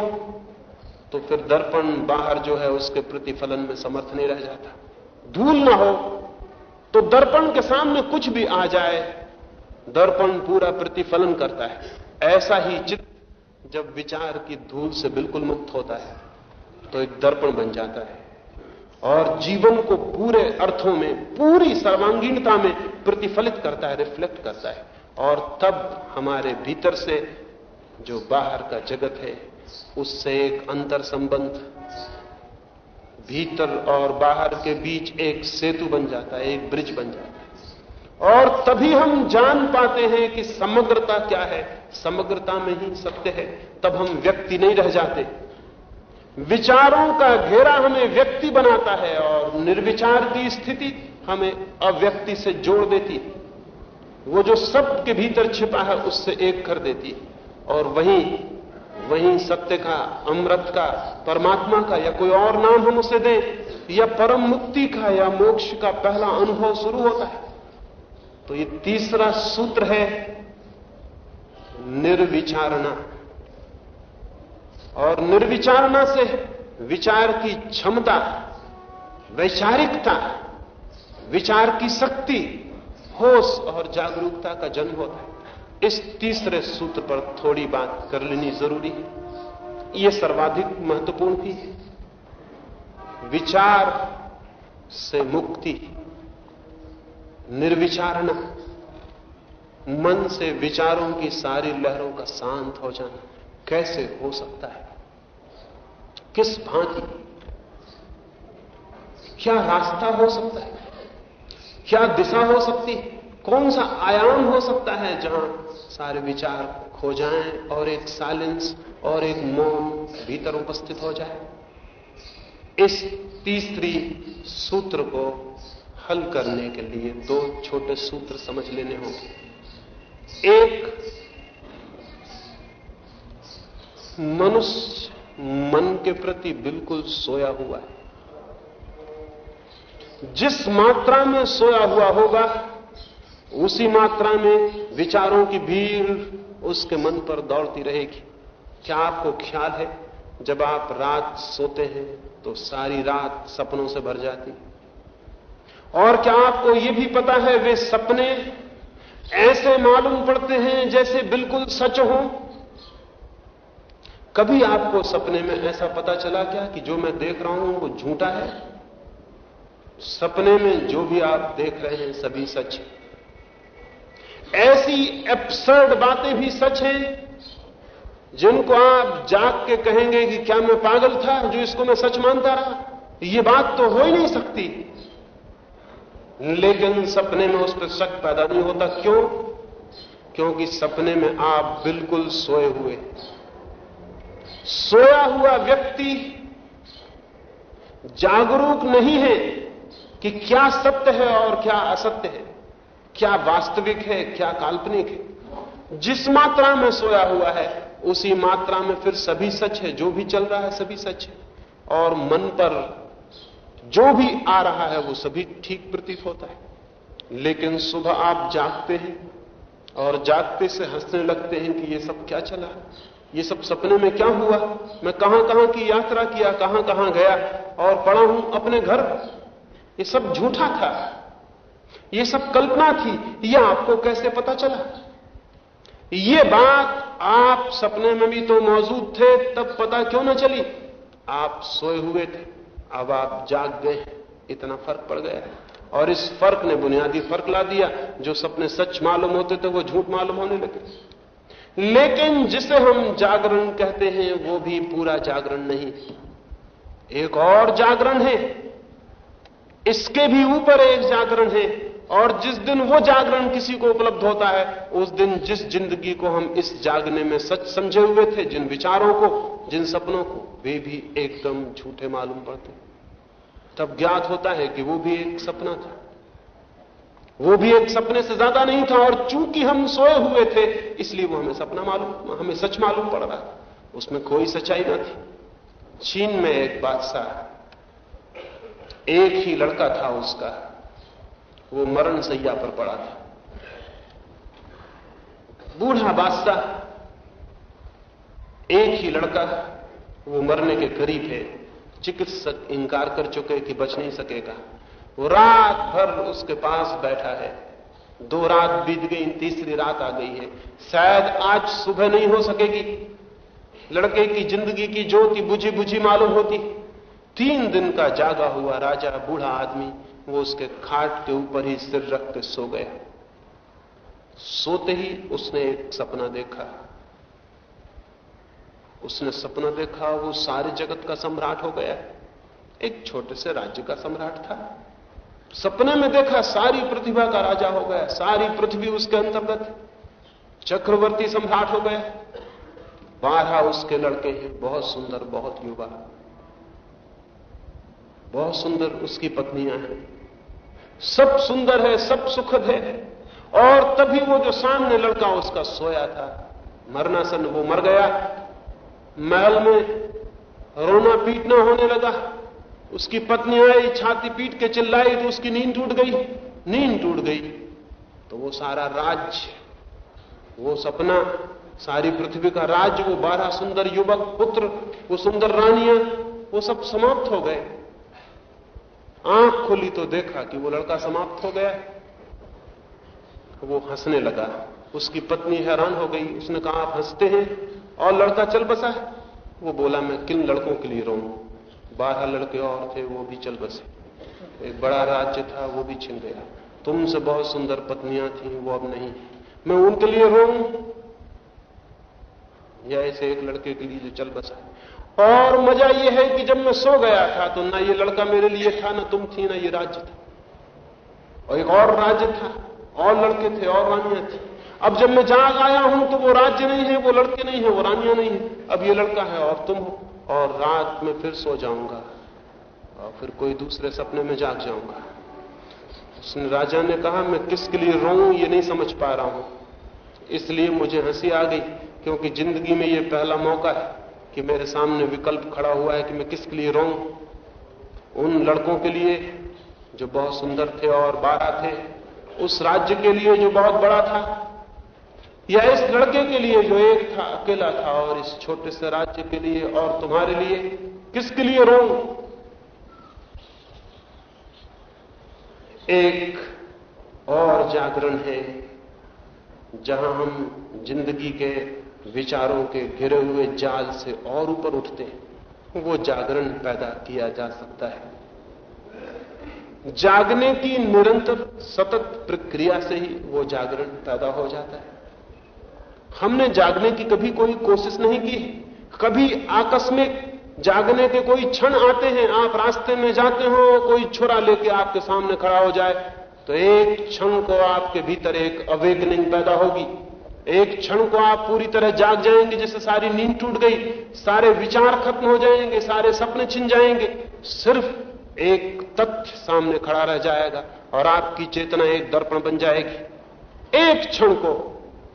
तो फिर दर्पण बाहर जो है उसके प्रतिफलन में समर्थ नहीं रह जाता। धूल ना हो तो दर्पण के सामने कुछ भी आ जाए, दर्पण पूरा प्रतिफलन करता है। ऐसा ही चित्त जब विचार की धूल से बिल्कुल मुक्त होता है तो एक दर्पण बन जाता है। और जीवन को पूरे अर्थों में, पूरी सर्वांगीणता में प्रतिफलित करता है, रिफ्लेक्ट करता है। और तब हमारे भीतर से जो बाहर का जगत है, उससे एक अंतर संबंध भीतर और बाहर के बीच एक सेतु बन जाता है, एक ब्रिज बन जाता है। और तभी हम जान पाते हैं कि समग्रता क्या है। समग्रता में ही सत्य है, तब हम व्यक्ति नहीं रह जाते। विचारों का घेरा हमें व्यक्ति बनाता है और निर्विचार की स्थिति हमें अव्यक्ति से जोड़ देती है। वो जो सब के भीतर छिपा है, उससे एक कर देती है। और वहीं वहीं सत्य का, अमृत का, परमात्मा का या कोई और नाम हम उसे दें, या परम मुक्ति का या मोक्ष का पहला अनुभव शुरू होता है। तो ये तीसरा सूत्र है निर्विचारणा। और निर्विचारणा से विचार की क्षमता, वैचारिकता, विचार की शक्ति, होश और जागरूकता का जन्म होता है। इस तीसरे सूत्र पर थोड़ी बात कर लेनी ज़रूरी है। यह सर्वाधिक महत्वपूर्ण भी है। विचार से मुक्ति, निर्विचारणा, मन से विचारों की सारी लहरों का शांत हो जाना कैसे हो सकता है? किस भांति? क्या रास्ता हो सकता है? क्या दिशा हो सकती है? कौन सा आयाम हो सकता है जहाँ सारे विचार खो जाएँ और एक साइलेंस और एक मौन भीतर उपस्थित हो जाए। इस तीसरी सूत्र को हल करने के लिए दो छोटे सूत्र समझ लेने होंगे। एक, मनुष्य मन के प्रति बिल्कुल सोया हुआ है। जिस मात्रा में सोया हुआ होगा उसी मात्रा में विचारों की भीड़ उसके मन पर दौड़ती रहेगी। क्या आपको ख्याल है? जब आप रात सोते हैं तो सारी रात सपनों से भर जाती और क्या आपको यह भी पता है, वे सपने ऐसे मालूम पड़ते हैं जैसे बिल्कुल सच हो? कभी आपको सपने में ऐसा पता चला क्या कि जो मैं देख रहा हूँ, वो झूठा है? सपने में जो भी आप देख रहे हैं, सभी सच है। ऐसी एब्सर्ड बातें भी सच हैं, जिनको आप जाग के कहेंगे कि क्या मैं पागल था जो इसको मैं सच मानता रहा? ये बात तो हो ही नहीं सकती। लेकिन सपने में उस पर शक पैदा नहीं होता। क्यों? क्योंकि सपने में आप बिल्कुल सोए हुए सोया हुआ व्यक्ति जागरूक नहीं है कि क्या सत्य है और क्या असत्य है। क्या वास्तविक है, क्या काल्पनिक है? जिस मात्रा में सोया हुआ है, उसी मात्रा में फिर सभी सच है, जो भी चल रहा है सभी सच है। और मन पर जो भी आ रहा है, वो सभी ठीक प्रतीत होता है। लेकिन सुबह आप जागते हैं और जागते से हंसने लगते हैं कि ये सब क्या चला? ये सब सपने में क्या हुआ? मैं कहाँ कहाँ की यात्रा किया कहाँ कहाँ गया? और पड़ा हूँ अपने घर। ये सब झूठा था। ये सब कल्पना थी यह आपको कैसे पता चला? ये बात आप सपने में भी तो मौजूद थे, तब पता क्यों ना चली? आप सोए हुए थे, अब आप जाग गए इतना फ़र्क पड़ गया और इस फ़र्क ने बुनियादी फ़र्क ला दिया, जो सपने सच मालूम होते थे, वो झूठ मालूम होने लगे। लेकिन जिसे हम जागरण कहते हैं, वो भी पूरा जागरण नहीं। एक और जागरण है, इसके भी ऊपर एक जागरण है और जिस दिन वो जागरण किसी को उपलब्ध होता है, उस दिन जिस ज़िंदगी को हम इस जागने में सच समझे हुए थे, जिन विचारों को, जिन सपनों को, वे भी एकदम झूठे मालूम पड़ते तब ज्ञात होता है कि वो भी एक सपना था। वो भी एक सपने से ज़्यादा नहीं था और चूँकि हम सोए हुए थे, इसलिए वो हमें सपना मालूम, हमें सच मालूम पड़ रहा उसमें कोई सच्चाई ना थी। चीन में एक बादशाह, एक ही लड़का था उसका। वो मरण सैया पर पड़ा था। बूढ़ा बादशाह, एक ही लड़का, वो मरने के करीब है। चिकित्सक इंकार कर चुके कि बच नहीं सकेगा। वो रात भर उसके पास बैठा है। दो रात बीत गई, तीसरी रात आ गई है। शायद आज सुबह नहीं हो सकेगी। लड़के की ज़िंदगी की ज्योति बुझी बुझी मालूम होती। तीन दिन का जागा हुआ राजा, बूढ़ा आदमी वो उसके खाट के ऊपर ही सिर रख के सो गया। सोते ही उसने एक सपना देखा। उसने सपना देखा, वो सारे जगत का सम्राट हो गया। एक छोटे से राज्य का सम्राट था। सपने में देखा, सारी प्रतिभा का राजा हो गया, सारी पृथ्वी उसके अंतर्गत चक्रवर्ती सम्राट हो गया। बारह उसके लड़के हैं, बहुत सुंदर, बहुत युवा। बहुत सुंदर उसकी पत्नियाँ हैं। सब सुंदर है, सब सुखद है। और तभी वो जो सामने लड़का उसका सोया था, मरना सन वो मर गया। महल में रोना पीटना होने लगा। उसकी पत्नी आई, छाती पीट के चिल्लाई तो उसकी नींद टूट गई। नींद टूट गई। तो वो सारा राज्य, वो सपना, सारी पृथ्वी का राज्य, वो बारह सुंदर युवक, पुत्र, वो सुंदर रानियाँ, वो सब समाप्त हो गए। आँख खोली तो देखा कि वो लड़का समाप्त हो गया। वो हंसने लगा। उसकी पत्नी हैरान हो गई। उसने कहा, आप हँसते हैं और लड़का चल बसा है। वो बोला, मैं किन लड़कों के लिए रो बारह लड़के और थे, वो भी चल बसे। एक बड़ा राज्य था, वो भी छिन गया। तुमसे बहुत सुंदर पत्नियाँ थी, वो अब नहीं। मैं उनके लिए रो या ऐसे एक लड़के के लिए जो चल बसा और मज़ा यह है कि जब मैं सो गया था तो ना ये लड़का मेरे लिए था, ना तुम थी, ना ये राज्य था। और एक और राज्य था, और लड़के थे, और रानियाँ थी। अब जब मैं जाग आया हूँ तो वो राज्य नहीं है, वो लड़के नहीं है, वो रानियाँ नहीं है। अब ये लड़का है, और तुम हो, और रात में फिर सो जाऊँगा, और फिर कोई दूसरे सपने में जाग जाऊँगा। उसने राजा ने कहा, मैं किसके लिए रो ये नहीं समझ पा रहा हूँ। इसलिए मुझे हँसी आ गई, क्योंकि ज़िंदगी में ये पहला मौका है। कि मेरे सामने विकल्प खड़ा हुआ है कि मैं किसके लिए रो उन लड़कों के लिए जो बहुत सुंदर थे और बारह थे, उस राज्य के लिए जो बहुत बड़ा था, या इस लड़के के लिए जो एक था, अकेला था और इस छोटे से राज्य के लिए और तुम्हारे लिए, किसके लिए रो एक और जागरण है, जहाँ हम ज़िंदगी के विचारों के घिरे हुए जाल से और ऊपर उठते हैं। वो जागरण पैदा किया जा सकता है। जागने की निरंतर सतत प्रक्रिया से ही वो जागरण पैदा हो जाता है। हमने जागने की कभी कोई कोशिश नहीं की कभी आकस्मिक जागने के कोई क्षण आते हैं, आप रास्ते में जाते हो, कोई छुरा लेके आपके सामने खड़ा हो जाए तो एक क्षण को आपके भीतर एक अवेगनिंग पैदा होगी। एक क्षण को आप पूरी तरह जाग जाएँगे, जैसे सारी नींद टूट गई, सारे विचार खत्म हो जाएँगे, सारे सपने छिन जाएँगे, सिर्फ़ एक तथ्य सामने खड़ा रह जाएगा और आपकी चेतना एक दर्पण बन जाएगी। एक क्षण को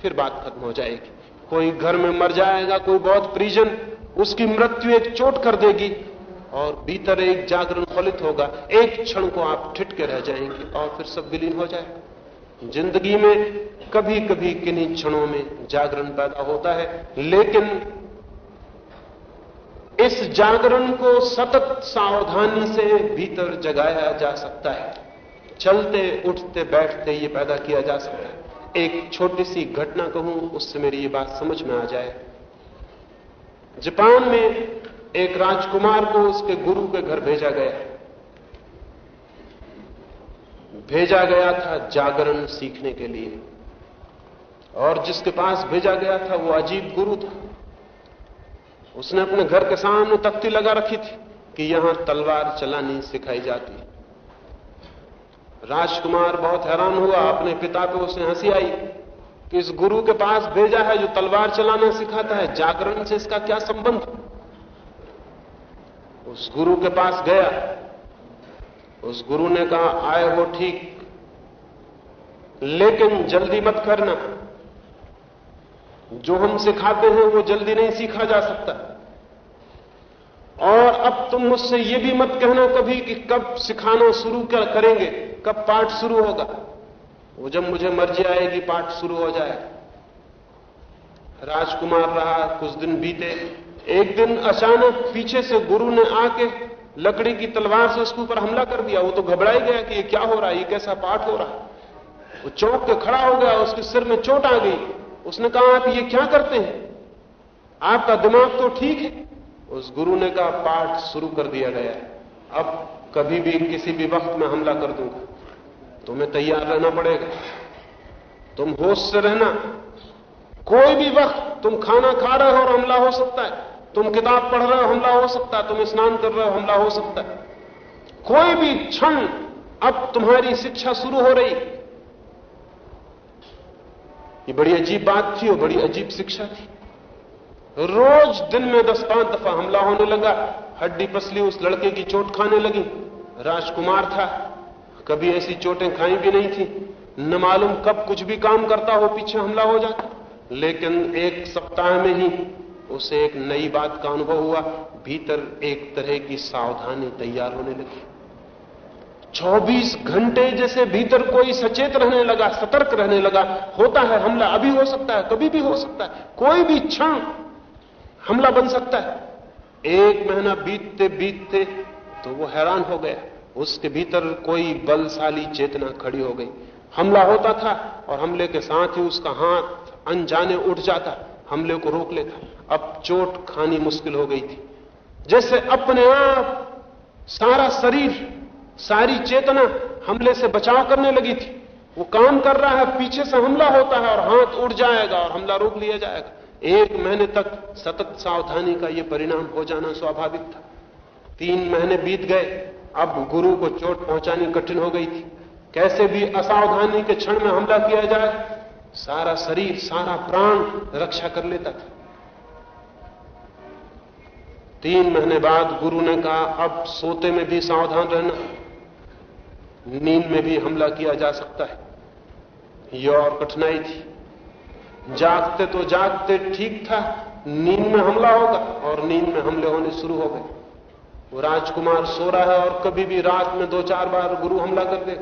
फिर बात खत्म हो जाएगी। कोई घर में मर जाएगा, कोई बहुत परिजन, उसकी मृत्यु एक चोट कर देगी और भीतर एक जागरण फलित होगा। एक क्षण को आप ठिटके रह जाएँगे और फिर सब विलीन हो जाएगा। ज़िंदगी में कभी कभी किन्हीं क्षणों में जागरण पैदा होता है, लेकिन इस जागरण को सतत सावधानी से भीतर जगाया जा सकता है। चलते, उठते, बैठते ये पैदा किया जा सकता है। एक छोटी सी घटना कहूँ, उससे मेरी ये बात समझ में आ जाए। जापान में एक राजकुमार को उसके गुरु के घर भेजा गया। भेजा गया था जागरण सीखने के लिए। और जिसके पास भेजा गया था, वो अजीब गुरु था। उसने अपने घर के सामने तख्ती लगा रखी थी कि यहाँ तलवार चलानी सिखाई जाती राजकुमार बहुत हैरान हुआ, अपने पिता पे उसे हँसी आई कि इस गुरु के पास भेजा है जो तलवार चलाना सिखाता है। जागरण से इसका क्या संबंध? उस गुरु के पास गया। उस गुरु ने कहा, आए हो ठीक, लेकिन जल्दी मत करना। जो हम सिखाते हैं, वो जल्दी नहीं सीखा जा सकता। और अब तुम मुझसे ये भी मत कहना कभी कि कब सिखाना शुरू क्या करेंगे, कब पाठ शुरू होगा। वो जब मुझे मर्ज़ी आएगी, पाठ शुरू हो जाए। राजकुमार रहा, कुछ दिन बीते। एक दिन अचानक पीछे से गुरु ने आके लकड़ी की तलवार से उसके ऊपर हमला कर दिया। वो तो घबरा ही गया कि ये क्या हो रहा है? ये कैसा पाठ हो रहा है? वो चौंक के खड़ा हो गया, उसके सिर में चोट आ गई। उसने कहा, आप ये क्या करते हैं? आपका दिमाग तो ठीक है। उस गुरु ने कहा, पाठ शुरू कर दिया गया है। अब कभी भी किसी भी वक्त में हमला कर दूँगा। तुम्हें तैयार रहना पड़ेगा। तुम होश से रहना। कोई भी वक्त तुम खाना खा रहे हो और हमला हो सकता है। तुम किताब पढ़ रहे हो, हमला हो सकता है। तुम स्नान कर रहे हो, हमला हो सकता है। कोई भी क्षण अब तुम्हारी शिक्षा शुरू हो रही। ये बड़ी अजीब बात थी और बड़ी अजीब शिक्षा थी। रोज दिन में दस पाँच दफ़ा हमला होने लगा। हड्डी पसली उस लड़के की चोट खाने लगी। राजकुमार था। कभी ऐसी चोटें खाई भी नहीं थी। न मालूम कब कुछ भी काम करता हो, पीछे हमला हो जाता। लेकिन एक सप्ताह में ही उसे एक नई बात का अनुभव हुआ। भीतर एक तरह की सावधानी तैयार होने लगी। 24 घंटे जैसे भीतर कोई सचेत रहने लगा, सतर्क रहने लगा, होता है हमला, अभी हो सकता है, कभी भी हो सकता है, कोई भी क्षण हमला बन सकता है। एक महीना बीतते बीतते तो वो हैरान हो गया। उसके भीतर कोई बलशाली चेतना खड़ी हो गई। हमला होता था और हमले के साथ ही उसका हाथ अनजाने उठ जाता, हमले को रोक लेता। अब चोट खानी मुश्किल हो गई थी। जैसे अपने आप सारा शरीर, सारी चेतना हमले से बचाव करने लगी थी। वो काम कर रहा है, पीछे से हमला होता है और हाथ उड़ जाएगा और हमला रोक लिया जाएगा। एक महीने तक सतत सावधानी का यह परिणाम हो जाना स्वाभाविक था। तीन महीने बीत गए, अब गुरु को चोट पहुंचानी कठिन हो गई थी। कैसे भी असावधानी के क्षण में हमला किया जाए, सारा शरीर, सारा प्राण रक्षा कर लेता था। तीन महीने बाद गुरु ने कहा, अब सोते में भी सावधान रहना। नींद में भी हमला किया जा सकता है। यह और कठिनाई थी। जागते तो जागते ठीक था, नींद में हमला होगा और नींद में हमले होने शुरू हो गए। वो राजकुमार सो रहा है और कभी भी रात में दो चार बार गुरु हमला कर दे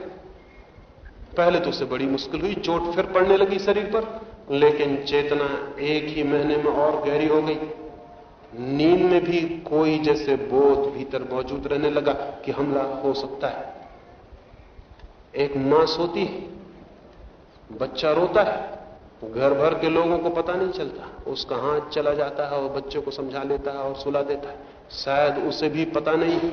पहले तो उसे बड़ी मुश्किल हुई, चोट फिर पड़ने लगी शरीर पर, लेकिन चेतना एक ही महीने में और गहरी हो गई। नींद में भी कोई जैसे बोध भीतर मौजूद रहने लगा कि हमला हो सकता है। एक माँ सोती है, बच्चा रोता है, घर भर के लोगों को पता नहीं चलता। उसका हाथ चला जाता है और बच्चे को समझा लेता है और सुला देता है। शायद उसे भी पता नहीं है।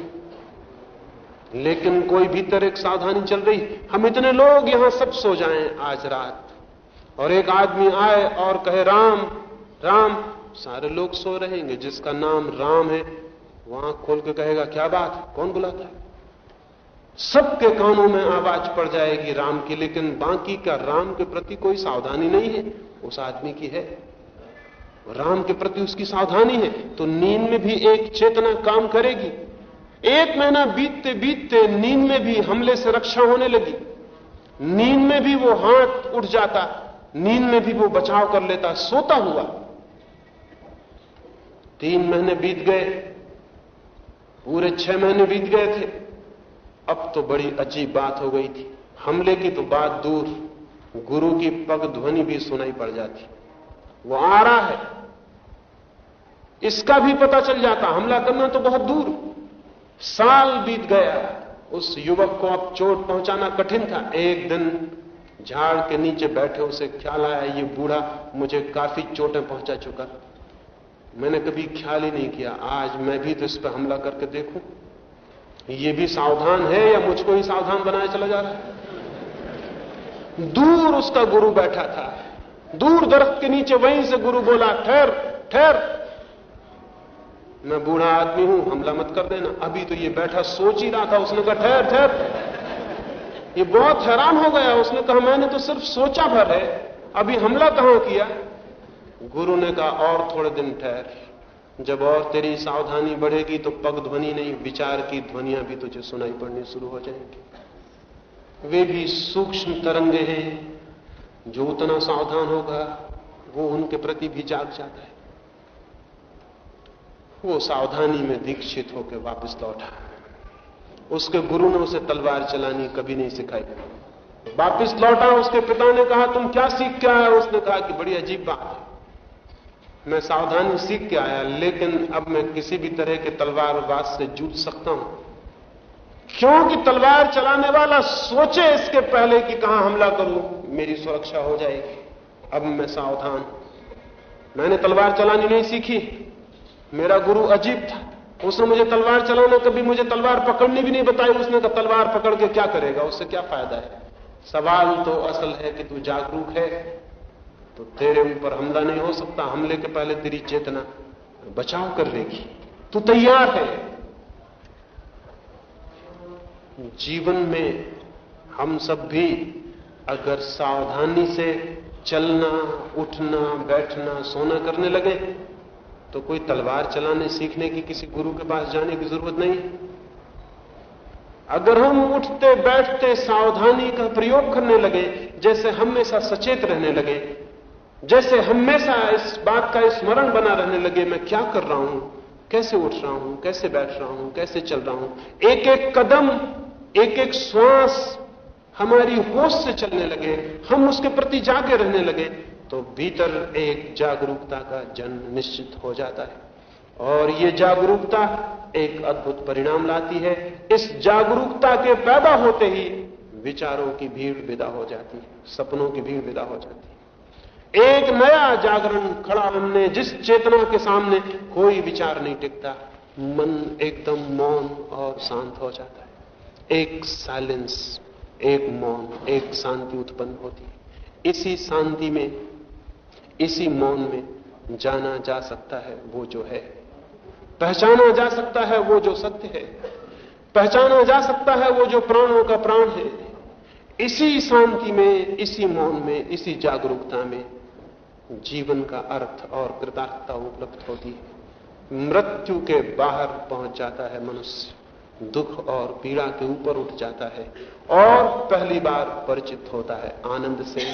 लेकिन कोई भीतर एक सावधानी चल रही हम इतने लोग यहाँ सब सो जाएँ आज रात। और एक आदमी आए और कहे, राम राम सारे लोग सो रहेंगे, जिसका नाम राम है वहाँ खोल के कहेगा, क्या बात कौन बुलाता है सबके कानों में आवाज़ पड़ जाएगी राम की, लेकिन बाकी का राम के प्रति कोई सावधानी नहीं है। उस आदमी की है। राम के प्रति उसकी सावधानी है। तो नींद में भी एक चेतना काम करेगी। एक महीना बीतते बीतते नींद में भी हमले से रक्षा होने लगी। नींद में भी वो हाथ उठ जाता। नींद में भी वो बचाव कर लेता। सोता हुआ। तीन महीने बीत गए। पूरे छह महीने बीत गए थे। अब तो बड़ी अजीब बात हो गई थी। हमले की तो बात दूर, गुरु की पग ध्वनि भी सुनाई पड़ जाती। वो आ रहा है। इसका भी पता चल जाता। हमला करना तो बहुत दूर। साल बीत गया। उस युवक को अब चोट पहुंचाना कठिन था। एक दिन झाड़ के नीचे बैठे उसे ख्याल आया, ये बूढ़ा मुझे काफ़ी चोटें पहुँचा चुका मैंने कभी ख्याल ही नहीं किया। आज मैं भी तो इस पर हमला करके देखूँ। ये भी सावधान है या मुझको ही सावधान बनाया चला जा रहा है? दूर उसका गुरु बैठा था। दूर दरख्त के नीचे वहीं से गुरु बोला, ठहर ठहर। मैं बूढ़ा आदमी हूँ, हमला मत कर देना। अभी तो ये बैठा सोच ही रहा था। उसने कहा, ठहर ठहर। ये बहुत हैरान हो गया। उसने कहा, मैंने तो सिर्फ़ सोचा भर है। अभी हमला कहाँ किया? गुरु ने कहा, और थोड़े दिन ठहर। जब और तेरी सावधानी बढ़ेगी तो पग ध्वनि नहीं, विचार की ध्वनियाँ भी तुझे सुनाई पड़नी शुरू हो जाएँगी। वे भी सूक्ष्म तरंगे हैं। जो उतना सावधान होगा, वो उनके प्रति भी जाग जाता है। वो सावधानी में दीक्षित होकर वापस लौटा उसके गुरु ने उसे तलवार चलानी कभी नहीं सिखाई। वापस लौटा, उसके पिता ने कहा, तुम क्या सीख के आया उसने कहा कि, बड़ी अजीब बात है। मैं सावधानी सीख के आया, लेकिन अब मैं किसी भी तरह के तलवारबाज से जूझ सकता हूँ। क्योंकि तलवार चलाने वाला सोचे इसके पहले कि कहाँ हमला करूँ, मेरी सुरक्षा हो जाएगी। अब मैं सावधान। मैंने तलवार चलानी नहीं सीखी। मेरा गुरु अजीब था। उसने मुझे तलवार चलाना, कभी मुझे तलवार पकड़नी भी नहीं बताई। उसने कहा, तलवार पकड़ के क्या करेगा? उससे क्या फ़ायदा है? सवाल तो असल है कि तू जागरूक है। तो तेरे ऊपर हमला नहीं हो सकता, हमले के पहले तेरी चेतना बचाव कर लेगी तू तैयार है। जीवन में हम सब भी अगर सावधानी से चलना, उठना, बैठना, सोना करने लगे तो कोई तलवार चलाने, सीखने की किसी गुरु के पास जाने की ज़रूरत नहीं। अगर हम उठते, बैठते सावधानी का प्रयोग करने लगे, जैसे हमेशा सचेत रहने लगे जैसे हमेशा इस बात का स्मरण बना रहने लगे, मैं क्या कर रहा हूँ? कैसे उठ रहा हूँ? कैसे बैठ रहा हूँ? कैसे चल रहा हूँ? एक एक कदम एक एक श्वास हमारी होश से चलने लगे, हम उसके प्रति जागे रहने लगे तो भीतर एक जागरूकता का जन्म निश्चित हो जाता है। और ये जागरूकता एक अद्भुत परिणाम लाती है। इस जागरूकता के पैदा होते ही विचारों की भीड़ विदा हो जाती है, सपनों की भीड़ विदा हो जाती है। एक नया जागरण खड़ा हमने, जिस चेतना के सामने कोई विचार नहीं टिकता, मन एकदम मौन और शांत हो जाता है। एक साइलेंस, एक मौन, एक शांति उत्पन्न होती है। इसी शांति में, इसी मौन में जाना जा सकता है वो जो है। पहचाना जा सकता है वो जो सत्य है। पहचाना जा सकता है वो जो प्राणों का प्राण है। इसी शांति में, इसी मौन में, इसी जागरूकता में जीवन का अर्थ और कृतार्थता उपलब्ध होती है। मृत्यु के बाहर पहुँच जाता है मनुष्य। दुख और पीड़ा के ऊपर उठ जाता है और पहली बार परिचित होता है आनंद से।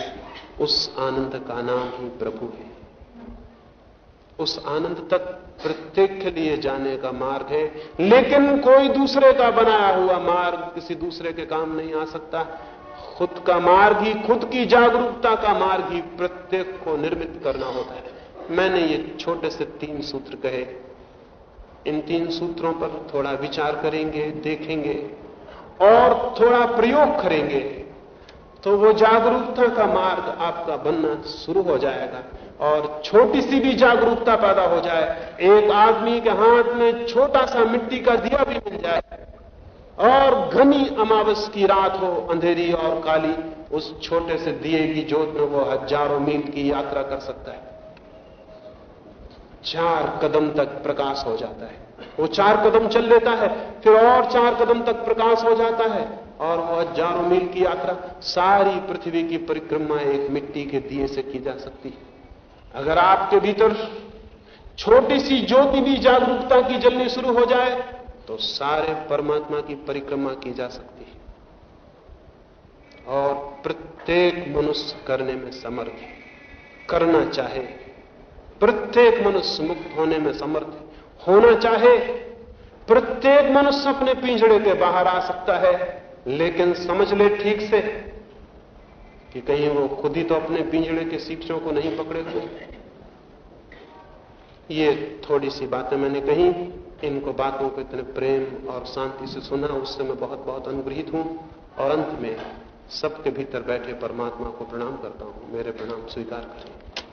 उस आनंद का नाम ही प्रभु है। उस आनंद तक प्रत्येक के लिए जाने का मार्ग है, लेकिन कोई दूसरे का बनाया हुआ मार्ग किसी दूसरे के काम नहीं आ सकता। खुद का मार्ग ही, खुद की जागरूकता का मार्ग ही प्रत्येक को निर्मित करना होता है। मैंने ये छोटे से तीन सूत्र कहे। इन तीन सूत्रों पर थोड़ा विचार करेंगे, देखेंगे और थोड़ा प्रयोग करेंगे तो वो जागरूकता का मार्ग आपका बनना शुरू हो जाएगा और छोटी सी भी जागरूकता पैदा हो जाए। एक आदमी के हाथ में छोटा सा मिट्टी का दिया भी मिल जाए। और घनी अमावस की रात हो, अंधेरी और काली, उस छोटे से दिए की जोत में वो हज़ारों मील की यात्रा कर सकता है। चार कदम तक प्रकाश हो जाता है। वो चार कदम चल लेता है, फिर और चार कदम तक प्रकाश हो जाता है, और वो हज़ारों मील की यात्रा सारी पृथ्वी की परिक्रमा एक मिट्टी के दिए से की जा सकती है। अगर आपके भीतर छोटी सी ज्योति भी जागरूकता की जलनी शुरू हो जाए तो सारे परमात्मा की परिक्रमा की जा सकती है। और प्रत्येक मनुष्य करने में समर्थ है। करना चाहे। प्रत्येक मनुष्य मुक्त होने में समर्थ है। होना चाहे। प्रत्येक मनुष्य अपने पिंजड़े के बाहर आ सकता है। लेकिन समझ ले ठीक से कि कहीं वो खुद ही तो अपने पिंजड़े के शिक्षों को नहीं पकड़े हुए। ये थोड़ी सी बातें मैंने कही। इनको बातों को इतने प्रेम और शांति से सुना, उससे मैं बहुत बहुत अनुग्रहित हूँ और अंत में सबके भीतर बैठे परमात्मा को प्रणाम करता हूँ। मेरे प्रणाम स्वीकार करें।